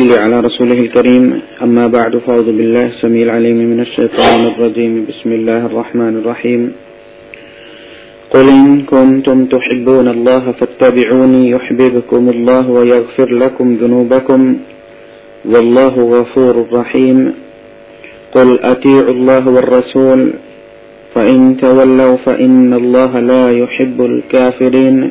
صل على رسوله الكريم. أما بعد فأعوذ بالله السميع العليم من الشيطان الرجيم. بسم الله الرحمن الرحيم. قل إن كنتم تحبون الله فاتبعوني يحببكم الله ويغفر لكم ذنوبكم. والله غفور رحيم. قل أتيعوا الله والرسول. فإن تولوا فإن الله لا يحب الكافرين.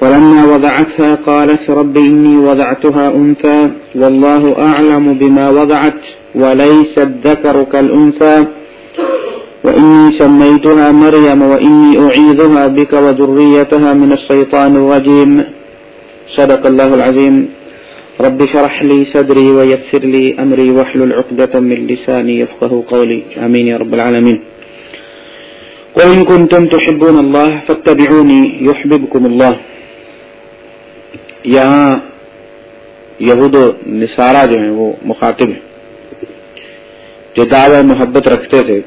فلما وضعتها قالت رب إني وضعتها أنثى والله أعلم بما وضعت وليس الذكر كالأنثى وإني سميتها مريم وإني أعيذها بك وذريتها من الشيطان الرجيم. صدق الله العظيم. رب شرح لي صدري ويسر لي أمري وحل العقدة من لساني يفقه قولي. آمين يا رب العالمين. وإن كنتم تحبون الله فاتبعوني يحببكم الله. یہاں یہود و نصارہ جو ہیں وہ مخاطب ہیں، جو دعوی محبت رکھتے تھے۔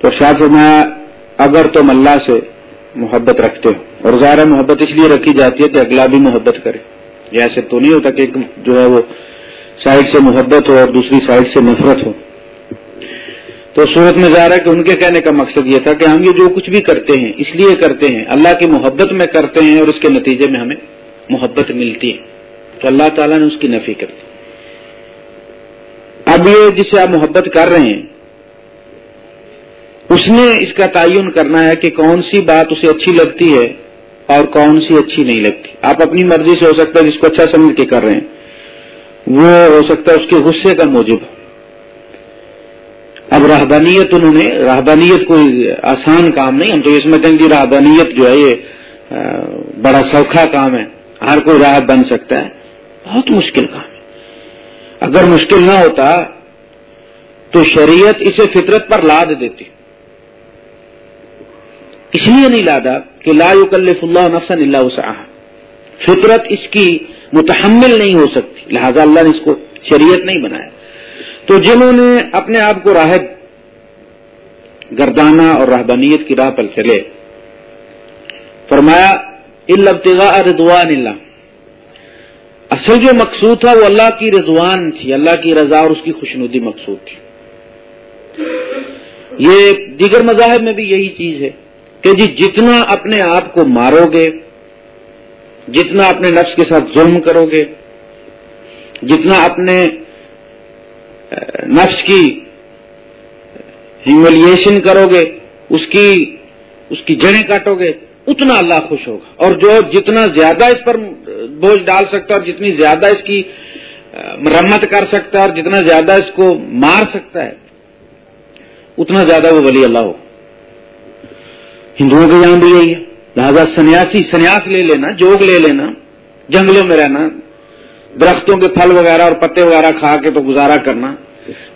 تو شاہ فرمایا، اگر تم اللہ سے محبت رکھتے ہو، اور ظاہر محبت اس لیے رکھی جاتی ہے کہ اگلا بھی محبت کرے۔ یہ ایسے تو نہیں ہوتا کہ جو ہے وہ سائڈ سے محبت ہو اور دوسری سائڈ سے نفرت ہو۔ تو صورت میں ظاہر ہے کہ ان کے کہنے کا مقصد یہ تھا کہ ہم یہ جو کچھ بھی کرتے ہیں، اس لیے کرتے ہیں، اللہ کی محبت میں کرتے ہیں اور اس کے نتیجے میں ہمیں محبت ملتی ہے۔ تو اللہ تعالیٰ نے اس کی نفی کر دی۔ اب یہ جسے آپ محبت کر رہے ہیں، اس نے اس کا تعین کرنا ہے کہ کون سی بات اسے اچھی لگتی ہے اور کون سی اچھی نہیں لگتی۔ آپ اپنی مرضی سے ہو سکتا ہے جس کو اچھا سمجھ کے کر رہے ہیں۔ وہ ہو سکتا ہے اس کے غصے کا موجب۔ اب رہبانیت انہوں نے رہبانیت کوئی آسان کام نہیں، ہم تو یہ سمجھتے ہیں کہ رہبانیت جو ہے یہ بڑا سوکھا کام ہے۔ ہر کوئی راحت بن سکتا ہے۔ بہت مشکل کام ہے۔ اگر مشکل نہ ہوتا تو شریعت اسے فطرت پر لاد دیتی۔ اس لیے نہیں لادا کہ لا یکلف اللہ نفسن اللہ وسعہ فطرت اس کی متحمل نہیں ہو سکتی، لہذا اللہ نے اس کو شریعت نہیں بنایا۔ تو جنہوں نے اپنے آپ کو راہب گردانہ اور رہبانیت کی راہ پر چلے فرمایا البتغاء رضوان اللہ۔ اصل جو مقصود تھا وہ اللہ کی رضوان تھی، اللہ کی رضا اور اس کی خوشنودی مقصود تھی۔ یہ دیگر مذاہب میں بھی یہی چیز ہے کہ جی جتنا اپنے آپ کو مارو گے، جتنا اپنے نفس کے ساتھ ظلم کرو گے، جتنا اپنے نفس کی ہیوملیشن کرو گے اس کی اس کی جڑیں کاٹو گے اتنا اللہ خوش ہوگا۔ اور جو جتنا زیادہ اس پر بوجھ ڈال سکتا ہے اور جتنی زیادہ اس کی مرمت کر سکتا ہے اور جتنا زیادہ اس کو مار سکتا ہے، اتنا زیادہ وہ ولی اللہ ہو۔ ہندوؤں کے یہاں بھی یہی ہے۔ لہٰذا سنیاسی، سنیاس لے لینا، جوگ لے لینا، جنگلوں میں رہنا درختوں کے پھل وغیرہ اور پتے وغیرہ کھا کے تو گزارا کرنا۔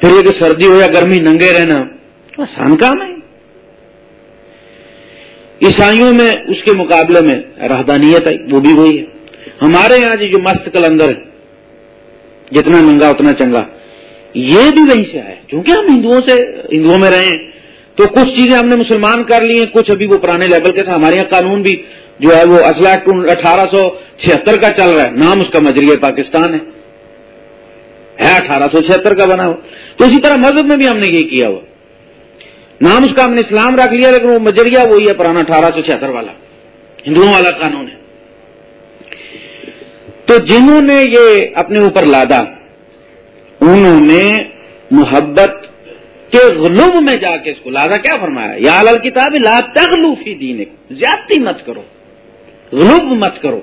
پھر یہ کہ سردی ہو یا گرمی ننگے رہنا تو آسان کام ہے۔ عیسائیوں میں اس کے مقابلے میں رہدانیت ہے وہ بھی وہی ہے۔ ہمارے یہاں جی جو مست کلندر ہے، جتنا ننگا اتنا چنگا۔ یہ بھی وہیں سے آیا۔ کیونکہ ہم ہندوؤں سے، ہندوؤں میں رہے ہیں، تو کچھ چیزیں ہم نے مسلمان کر لی ہیں، کچھ ابھی وہ پرانے لیول کے تھے، ہمارے یہاں قانون بھی جو ہے وہ اسلح اٹھارہ سو چھہتر کا چل رہا ہے۔ نام اس کا مجریہ پاکستان ہے۔ ہے اٹھارہ سو چھہتر کا بنا ہوا۔ تو اسی طرح مذہب میں بھی ہم نے یہ کیا ہوا۔ نام اس کا ہم نے اسلام رکھ لیا، لیکن وہ مجریہ وہی ہے، پرانا اٹھارہ سو چھہتر والا۔ ہندوؤں والا قانون ہے۔ تو جنہوں نے یہ اپنے اوپر لادا انہوں نے محبت کے غلوم میں جا کے اس کو لادا کیا فرمایا؟ یا لال کتاب لا تغلوفی دین زیادتی مت کرو۔ غلوب مت کرو۔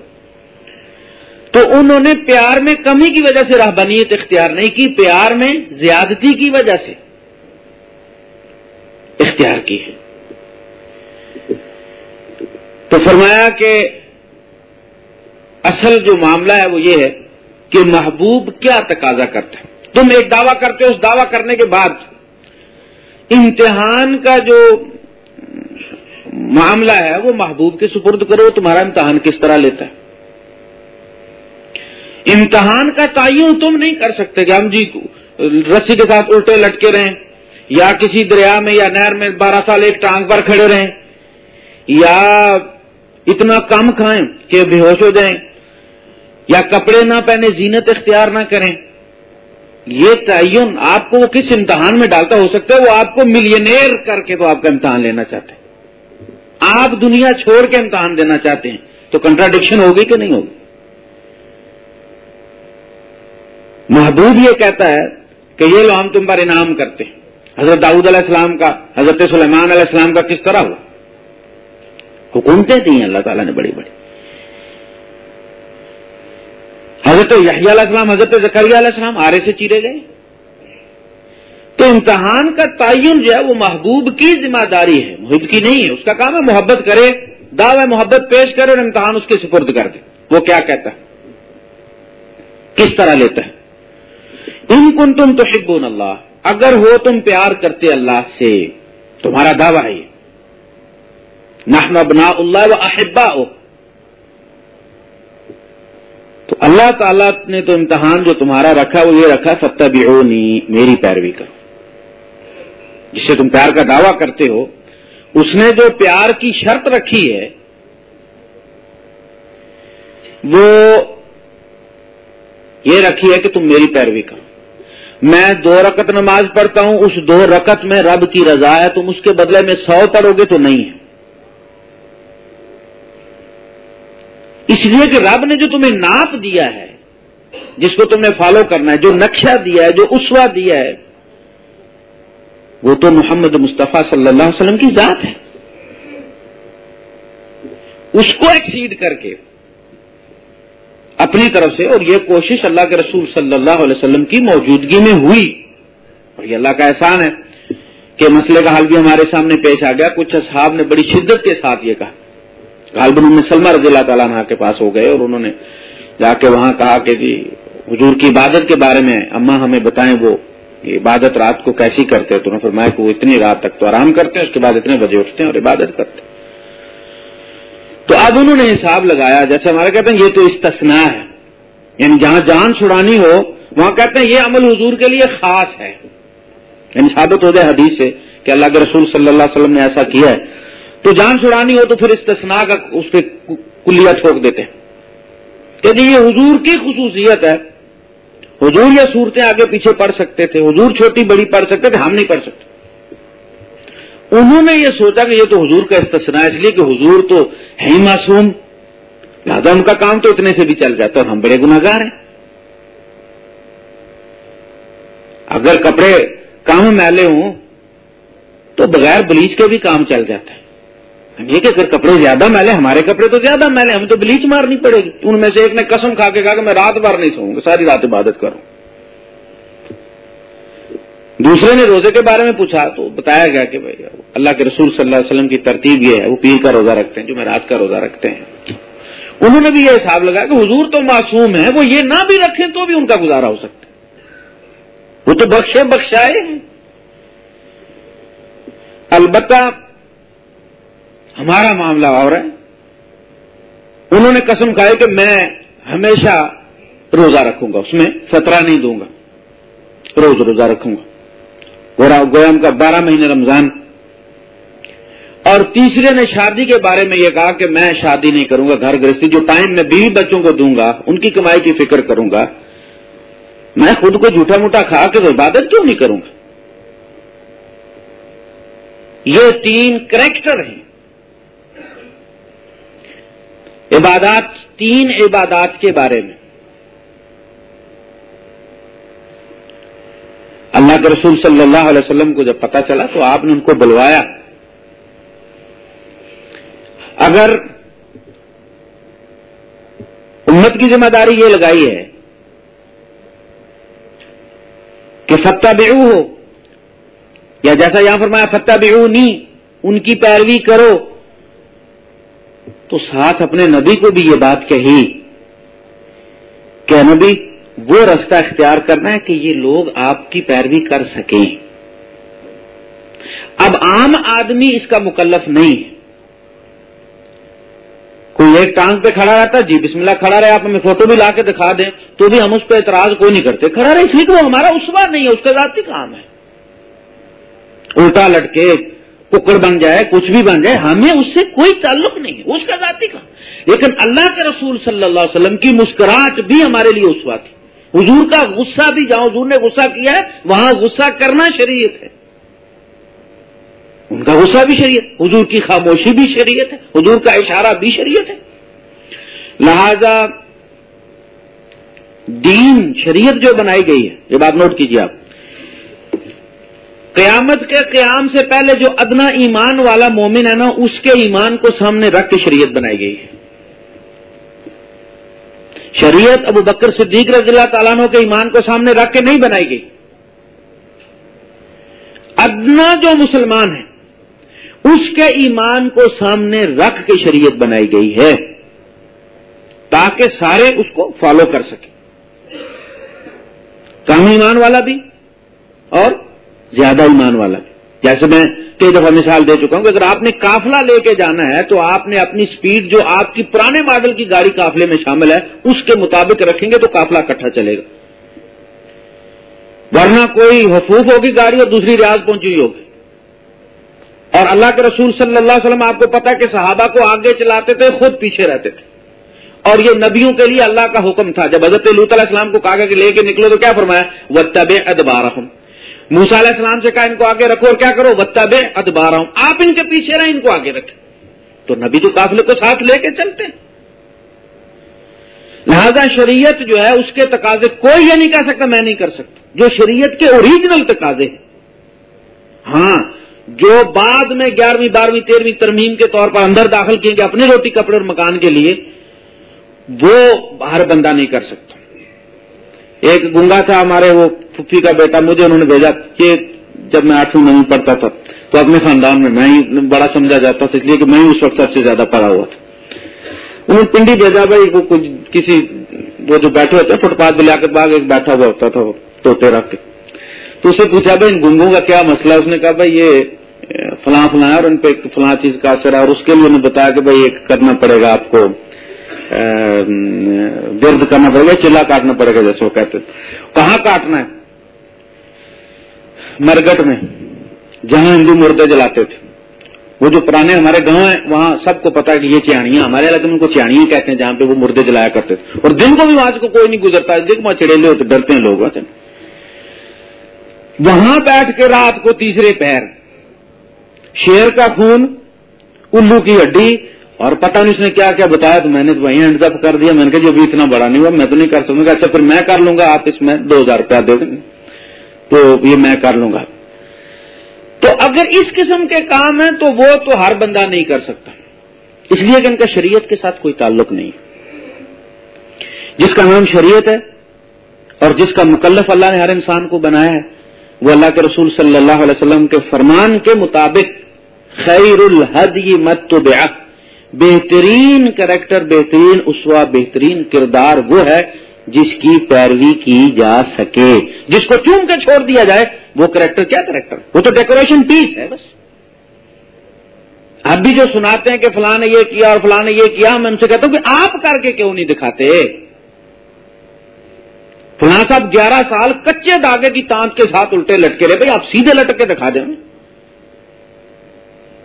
تو انہوں نے پیار میں کمی کی وجہ سے رہبانیت اختیار نہیں کی، پیار میں زیادتی کی وجہ سے اختیار کی ہے۔ تو فرمایا کہ اصل جو معاملہ ہے وہ یہ ہے کہ محبوب کیا تقاضا کرتا ہے۔ تم ایک دعویٰ کرتے ہو، اس دعویٰ کرنے کے بعد امتحان کا جو معاملہ ہے وہ محبوب کے سپرد کرو تمہارا امتحان کس طرح لیتا ہے۔ امتحان کا تعین تم نہیں کر سکتے کہ ہم جی رسی کے ساتھ الٹے لٹکے رہیں، یا کسی دریا میں یا نہر میں بارہ سال ایک ٹانگ پر کھڑے رہیں، یا اتنا کم کھائیں کہ بے ہوش ہو جائیں، یا کپڑے نہ پہنے، زینت اختیار نہ کریں۔ یہ تعین آپ کو وہ کس امتحان میں ڈالتا ہو سکتا ہے؟ وہ آپ کو ملینئر کر کے تو آپ کا امتحان لینا چاہتے ہیں۔ آپ دنیا چھوڑ کے امتحان دینا چاہتے ہیں، تو کنٹراڈکشن ہوگی کہ نہیں ہوگی؟ محبوب یہ کہتا ہے کہ یہ لو ہم تم پر انعام کرتے ہیں۔ حضرت داؤد علیہ السلام کا، حضرت سلیمان علیہ السلام کا کس طرح ہوا؟ حکومتیں دی ہیں اللہ تعالیٰ نے بڑی بڑی۔ حضرت یحییٰ علیہ السلام، حضرت زکریہ علیہ السلام آرے سے چیرے گئے۔ تو امتحان کا تعین جو ہے وہ محبوب کی ذمہ داری ہے محب کی نہیں ہے، اس کا کام ہے محبت کرے، دعوی محبت پیش کرے اور امتحان اس کے سپرد کر دے۔ وہ کیا کہتا ہے؟ کس طرح لیتا ہے؟ ان کن تم تو شبون اللہ، اگر ہو تم پیار کرتے اللہ سے، تمہارا دعویٰ ہے نحن ابنا اللہ و احبا تو اللہ تعالیٰ نے تو امتحان جو تمہارا رکھا، وہ یہ رکھا فتح میری پیروی کرو۔ جسے تم پیار کا دعویٰ کرتے ہو، اس نے جو پیار کی شرط رکھی ہے، وہ یہ رکھی ہے کہ تم میری پیروی کرو۔ میں دو رکت نماز پڑھتا ہوں، اس دو رکت میں رب کی رضا ہے، تم اس کے بدلے میں سو پڑھو گے تو نہیں ہے۔ اس لیے کہ رب نے جو تمہیں ناپ دیا ہے، جس کو تم نے فالو کرنا ہے، جو نقشہ دیا ہے، جو اسوا دیا ہے وہ تو محمد مصطفیٰ صلی اللہ علیہ وسلم کی ذات ہے۔ اس کو ایکسیڈ کر کے اپنی طرف سے اور یہ کوشش اللہ کے رسول صلی اللہ علیہ وسلم کی موجودگی میں ہوئی۔ اور یہ اللہ کا احسان ہے کہ مسئلے کا حل بھی ہمارے سامنے پیش آ گیا۔ کچھ اصحاب نے بڑی شدت کے ساتھ یہ کہا۔ غالباً میں سلمہ رضی اللہ تعالیٰ عنہ کے پاس ہو گئے اور انہوں نے جا کے وہاں کہا کہ جی حضور کی عبادت کے بارے میں اما ہمیں بتائیں وہ عبادت رات کو کیسی کرتے تو فرمایا کہ وہ اتنی رات تک تو آرام کرتے ہیں، اس کے بعد اتنے بجے اٹھتے ہیں اور عبادت کرتے ہیں۔ تو اب انہوں نے حساب لگایا، جیسے ہمارے کہتے ہیں یہ تو استثناء ہے یعنی جہاں جان چھڑانی ہو، وہاں کہتے ہیں یہ عمل حضور کے لیے خاص ہے۔ یعنی ثابت ہو جائے حدیث سے کہ اللہ کے رسول صلی اللہ علیہ وسلم نے ایسا کیا ہے۔ تو جان چھڑانی ہو تو پھر استثناء کا اس پہ کلیا ٹھوک دیتے ہیں۔ کہ جی یہ حضور کی خصوصیت ہے حضور یا صورتیں آگے پیچھے پڑھ سکتے تھے۔ حضور چھوٹی بڑی پڑھ سکتے تھے، ہم نہیں پڑھ سکتے۔ انہوں نے یہ سوچا کہ یہ تو حضور کا استثنا اس لیے کہ حضور تو ہے ہی معصوم۔ لہٰذا ان کا کام تو اتنے سے بھی چل جاتا اور ہم بڑے گناگار ہیں۔ اگر کپڑے کام میلے ہوں تو بغیر بلیچ کے بھی کام چل جاتا ہے۔ یہ کہ اگر کپڑے زیادہ میلے، ہمارے کپڑے تو زیادہ میلے، ہمیں تو بلیچ مارنی پڑے گی۔ ان میں سے ایک نے قسم کھا کے کہا کہ میں رات بھر نہیں سوؤں گا، ساری رات عبادت کروں۔ دوسرے نے روزے کے بارے میں پوچھا، تو بتایا گیا کہ بھائی، اللہ کے رسول صلی اللہ علیہ وسلم کی ترتیب یہ ہے، وہ پیر کا روزہ رکھتے ہیں، جو میں رات کا روزہ رکھتے ہیں۔ انہوں نے بھی یہ حساب لگایا کہ حضور تو معصوم ہے وہ یہ نہ بھی رکھیں تو بھی ان کا گزارا ہو سکتا ہے۔ وہ تو بخشے بخشائے ہیں۔ البتہ ہمارا معاملہ اور ہے۔ انہوں نے قسم کھائی کہ میں ہمیشہ روزہ رکھوں گا، اس میں فترہ نہیں دوں گا۔ روز روزہ رکھوں گا۔ گویم کا بارہ مہینے رمضان۔ اور تیسرے نے شادی کے بارے میں یہ کہا کہ میں شادی نہیں کروں گا، گھر گرستی جو ٹائم میں بیوی بچوں کو دوں گا، ان کی کمائی کی فکر کروں گا۔ میں خود کو جھوٹا موٹا کھا کے عبادت کیوں نہیں کروں گا؟ یہ تین کریکٹر ہیں۔ عبادات، تین عبادات کے بارے میں۔ اللہ کے رسول صلی اللہ علیہ وسلم کو جب پتا چلا تو آپ نے ان کو بلوایا۔ اگر امت کی ذمہ داری یہ لگائی ہے کہ فتح بیعو ہو یا جیسا یہاں فرمایا فتح بیعو نہیں ان کی پیروی کرو۔ تو ساتھ اپنے نبی کو بھی یہ بات کہی کہ نبی، وہ رستہ اختیار کرنا ہے کہ یہ لوگ آپ کی پیروی کر سکیں۔ اب عام آدمی اس کا مکلف نہیں۔ ہے کوئی ایک ٹانگ پہ کھڑا رہتا جی بسم اللہ کھڑا رہے، آپ ہمیں فوٹو بھی لا کے دکھا دیں، تو بھی ہم اس پہ اعتراض کوئی نہیں کرتے۔ کھڑا رہے اس لیے کہ وہ ہمارا اس بار نہیں ہے، اس کا ذاتی کام ہے۔ الٹا لٹکے ککڑ بن جائے، کچھ بھی بن جائے، ہمیں اس سے کوئی تعلق نہیں ہے، اس کا ذاتی کام۔ لیکن اللہ کے رسول صلی اللہ علیہ وسلم کی مسکراہٹ بھی ہمارے لیے اسوا تھی۔ حضور کا غصہ بھی جہاں حضور نے غصہ کیا ہے، وہاں غصہ کرنا شریعت ہے۔ ان کا غصہ بھی شریعت، حضور کی خاموشی بھی شریعت ہے، حضور کا اشارہ بھی شریعت ہے۔ لہذا دین، شریعت جو بنائی گئی ہے، یہ بات نوٹ کیجیے آپ۔ قیامت کے قیام سے پہلے جو ادنا ایمان والا مومن ہے نا، اس کے ایمان کو سامنے رکھ کے شریعت بنائی گئی ہے۔ شریعت ابو بکر صدیق رضی اللہ تعالیٰ عنہ کے ایمان کو سامنے رکھ کے نہیں بنائی گئی۔ ادنا جو مسلمان ہے، اس کے ایمان کو سامنے رکھ کے شریعت بنائی گئی ہے، تاکہ سارے اس کو فالو کر سکیں۔ کم ایمان والا بھی اور زیادہ ایمان والا جیسے میں کئی دفعہ مثال دے چکا ہوں کہ اگر آپ نے کافلا لے کے جانا ہے تو آپ نے اپنی سپیڈ جو آپ کی پرانے ماڈل کی گاڑی کافلے میں شامل ہے، اس کے مطابق رکھیں گے تو کافلا کٹھا چلے گا۔ ورنہ کوئی حفوف ہوگی گاڑی اور دوسری ریاض پہنچی ہوئی ہوگی۔ اور اللہ کے رسول صلی اللہ علیہ وسلم، آپ کو پتا کہ صحابہ کو آگے چلاتے تھے، خود پیچھے رہتے تھے۔ اور یہ نبیوں کے لیے اللہ کا حکم تھا۔ جب حضرت لوت علیہ السلام کو کاغذ لے کے نکلو تو کیا فرمایا؟ وہ طب ادبار موسا علیہ السلام سے کہا ان کو آگے رکھو اور کیا کرو؟ وہ طب ادبار آپ ان کے پیچھے رہیں، ان کو آگے رکھیں۔ تو نبی تو قافلے کو ساتھ لے کے چلتے ہیں۔ لہذا شریعت جو ہے، اس کے تقاضے کوئی یہ نہیں کہہ سکتا میں نہیں کر سکتا۔ جو شریعت کے اوریجنل تقاضے ہیں۔ ہاں جو بعد میں گیارہویں، بارہویں، تیرہویں ترمیم کے طور پر اندر داخل کیے گے اپنے روٹی کپڑے اور مکان کے لیے، وہ ہر بندہ نہیں کر سکتا۔ ایک گنگا تھا ہمارے وہ پھپھی کا بیٹا، مجھے انہوں نے بھیجا کہ جب میں آٹھویں نویں پڑھتا تھا، تو اپنے خاندان میں میں ہی بڑا سمجھا جاتا تھا، اس لیے کہ میں ہی اس وقت سب سے زیادہ پڑھا ہوا تھا۔ انہوں نے پنڈی بھیجا، بھائی، وہ کچھ کسی وہ جو بیٹھے ہوتے فٹ پاتھ بلا کے باغ ایک بیٹھا ہوا ہوتا تھا وہ توتے رکھ کے۔ تو اسے پوچھا، بھائی، ان گنگوں کا کیا مسئلہ ہے؟ اس نے کہا، بھائی، یہ فلاں فلاں اور ان پہ فلاں چیز کا اثر ہے، اور اس کے لیے انہوں نے بتایا کہ، بھائی، یہ کرنا پڑے گا آپ کو۔ گرد کرنا پڑے گا، چلا کاٹنا پڑے گا جیسے وہ کہتے کہاں کاٹنا ہے؟ مرگٹ میں، جہاں ہندو مردے جلاتے تھے۔ وہ جو پرانے ہمارے گاؤں ہیں، وہاں سب کو پتا کہ یہ چیاڑیاں ہمارے علاقے میں ان کو چیاڑیاں کہتے ہیں، جہاں پہ وہ مردے جلایا کرتے تھے۔ اور دن کو بھی وہاں کو کوئی نہیں گزرتا دیکھ، وہاں چڑیلے ہوتے، ڈرتے ہیں لوگ، وہاں بیٹھ کے رات کو تیسرے پیر شیر کا خون، الو کی ہڈی اور پتہ نہیں اس نے کیا کیا بتایا تو میں نے تو وہیں ہینڈ اپ کر دیا. میں نے کہا جو ابھی اتنا بڑا نہیں ہوا، میں تو نہیں کر سکوں. گا اچھا پھر میں کر لوں گا، آپ اس میں دو ہزار روپیہ دے دیں تو یہ میں کر لوں گا. تو اگر اس قسم کے کام ہیں تو وہ تو ہر بندہ نہیں کر سکتا. اس لیے کہ ان کا شریعت کے ساتھ کوئی تعلق نہیں جس کا نام شریعت ہے اور جس کا مکلف اللہ نے ہر انسان کو بنایا ہے، وہ اللہ کے رسول صلی اللہ علیہ وسلم کے فرمان کے مطابق خیر الحد مت تو بہترین کریکٹر، بہترین اسوا، بہترین کردار وہ ہے جس کی پیروی کی جا سکے۔ جس کو چون کے چھوڑ دیا جائے، وہ کریکٹر کیا کریکٹر؟ وہ تو ڈیکوریشن پیس ہے بس۔ اب بھی جو سناتے ہیں کہ فلاں نے یہ کیا اور فلاں نے یہ کیا میں ان سے کہتا ہوں کہ آپ کر کے کیوں نہیں دکھاتے؟ فلاں صاحب گیارہ سال کچے داغے کی تانت کے ساتھ الٹے لٹکے رہے، بھائی آپ سیدھے لٹک کے دکھا دیں۔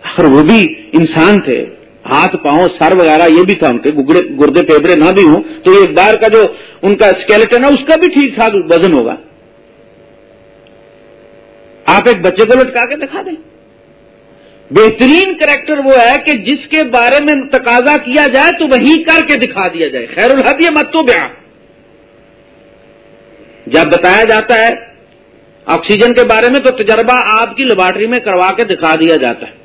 اور وہ بھی انسان تھے ہاتھ پاؤں سر وغیرہ یہ بھی تھا ان کے گردے پیبرے نہ بھی ہوں، تو ایک بار کا جو ان کا اسکیلٹن ہے، اس کا بھی ٹھیک ٹھاک وزن ہوگا۔ آپ ایک بچے کو لٹکا کے دکھا دیں۔ بہترین کریکٹر وہ ہے کہ جس کے بارے میں تقاضا کیا جائے تو وہی کر کے دکھا دیا جائے۔ خیر الحد یہ مت تو بیا۔ جب بتایا جاتا ہے آکسیجن کے بارے میں تو تجربہ آپ کی لیبارٹری میں کروا کے دکھا دیا جاتا ہے۔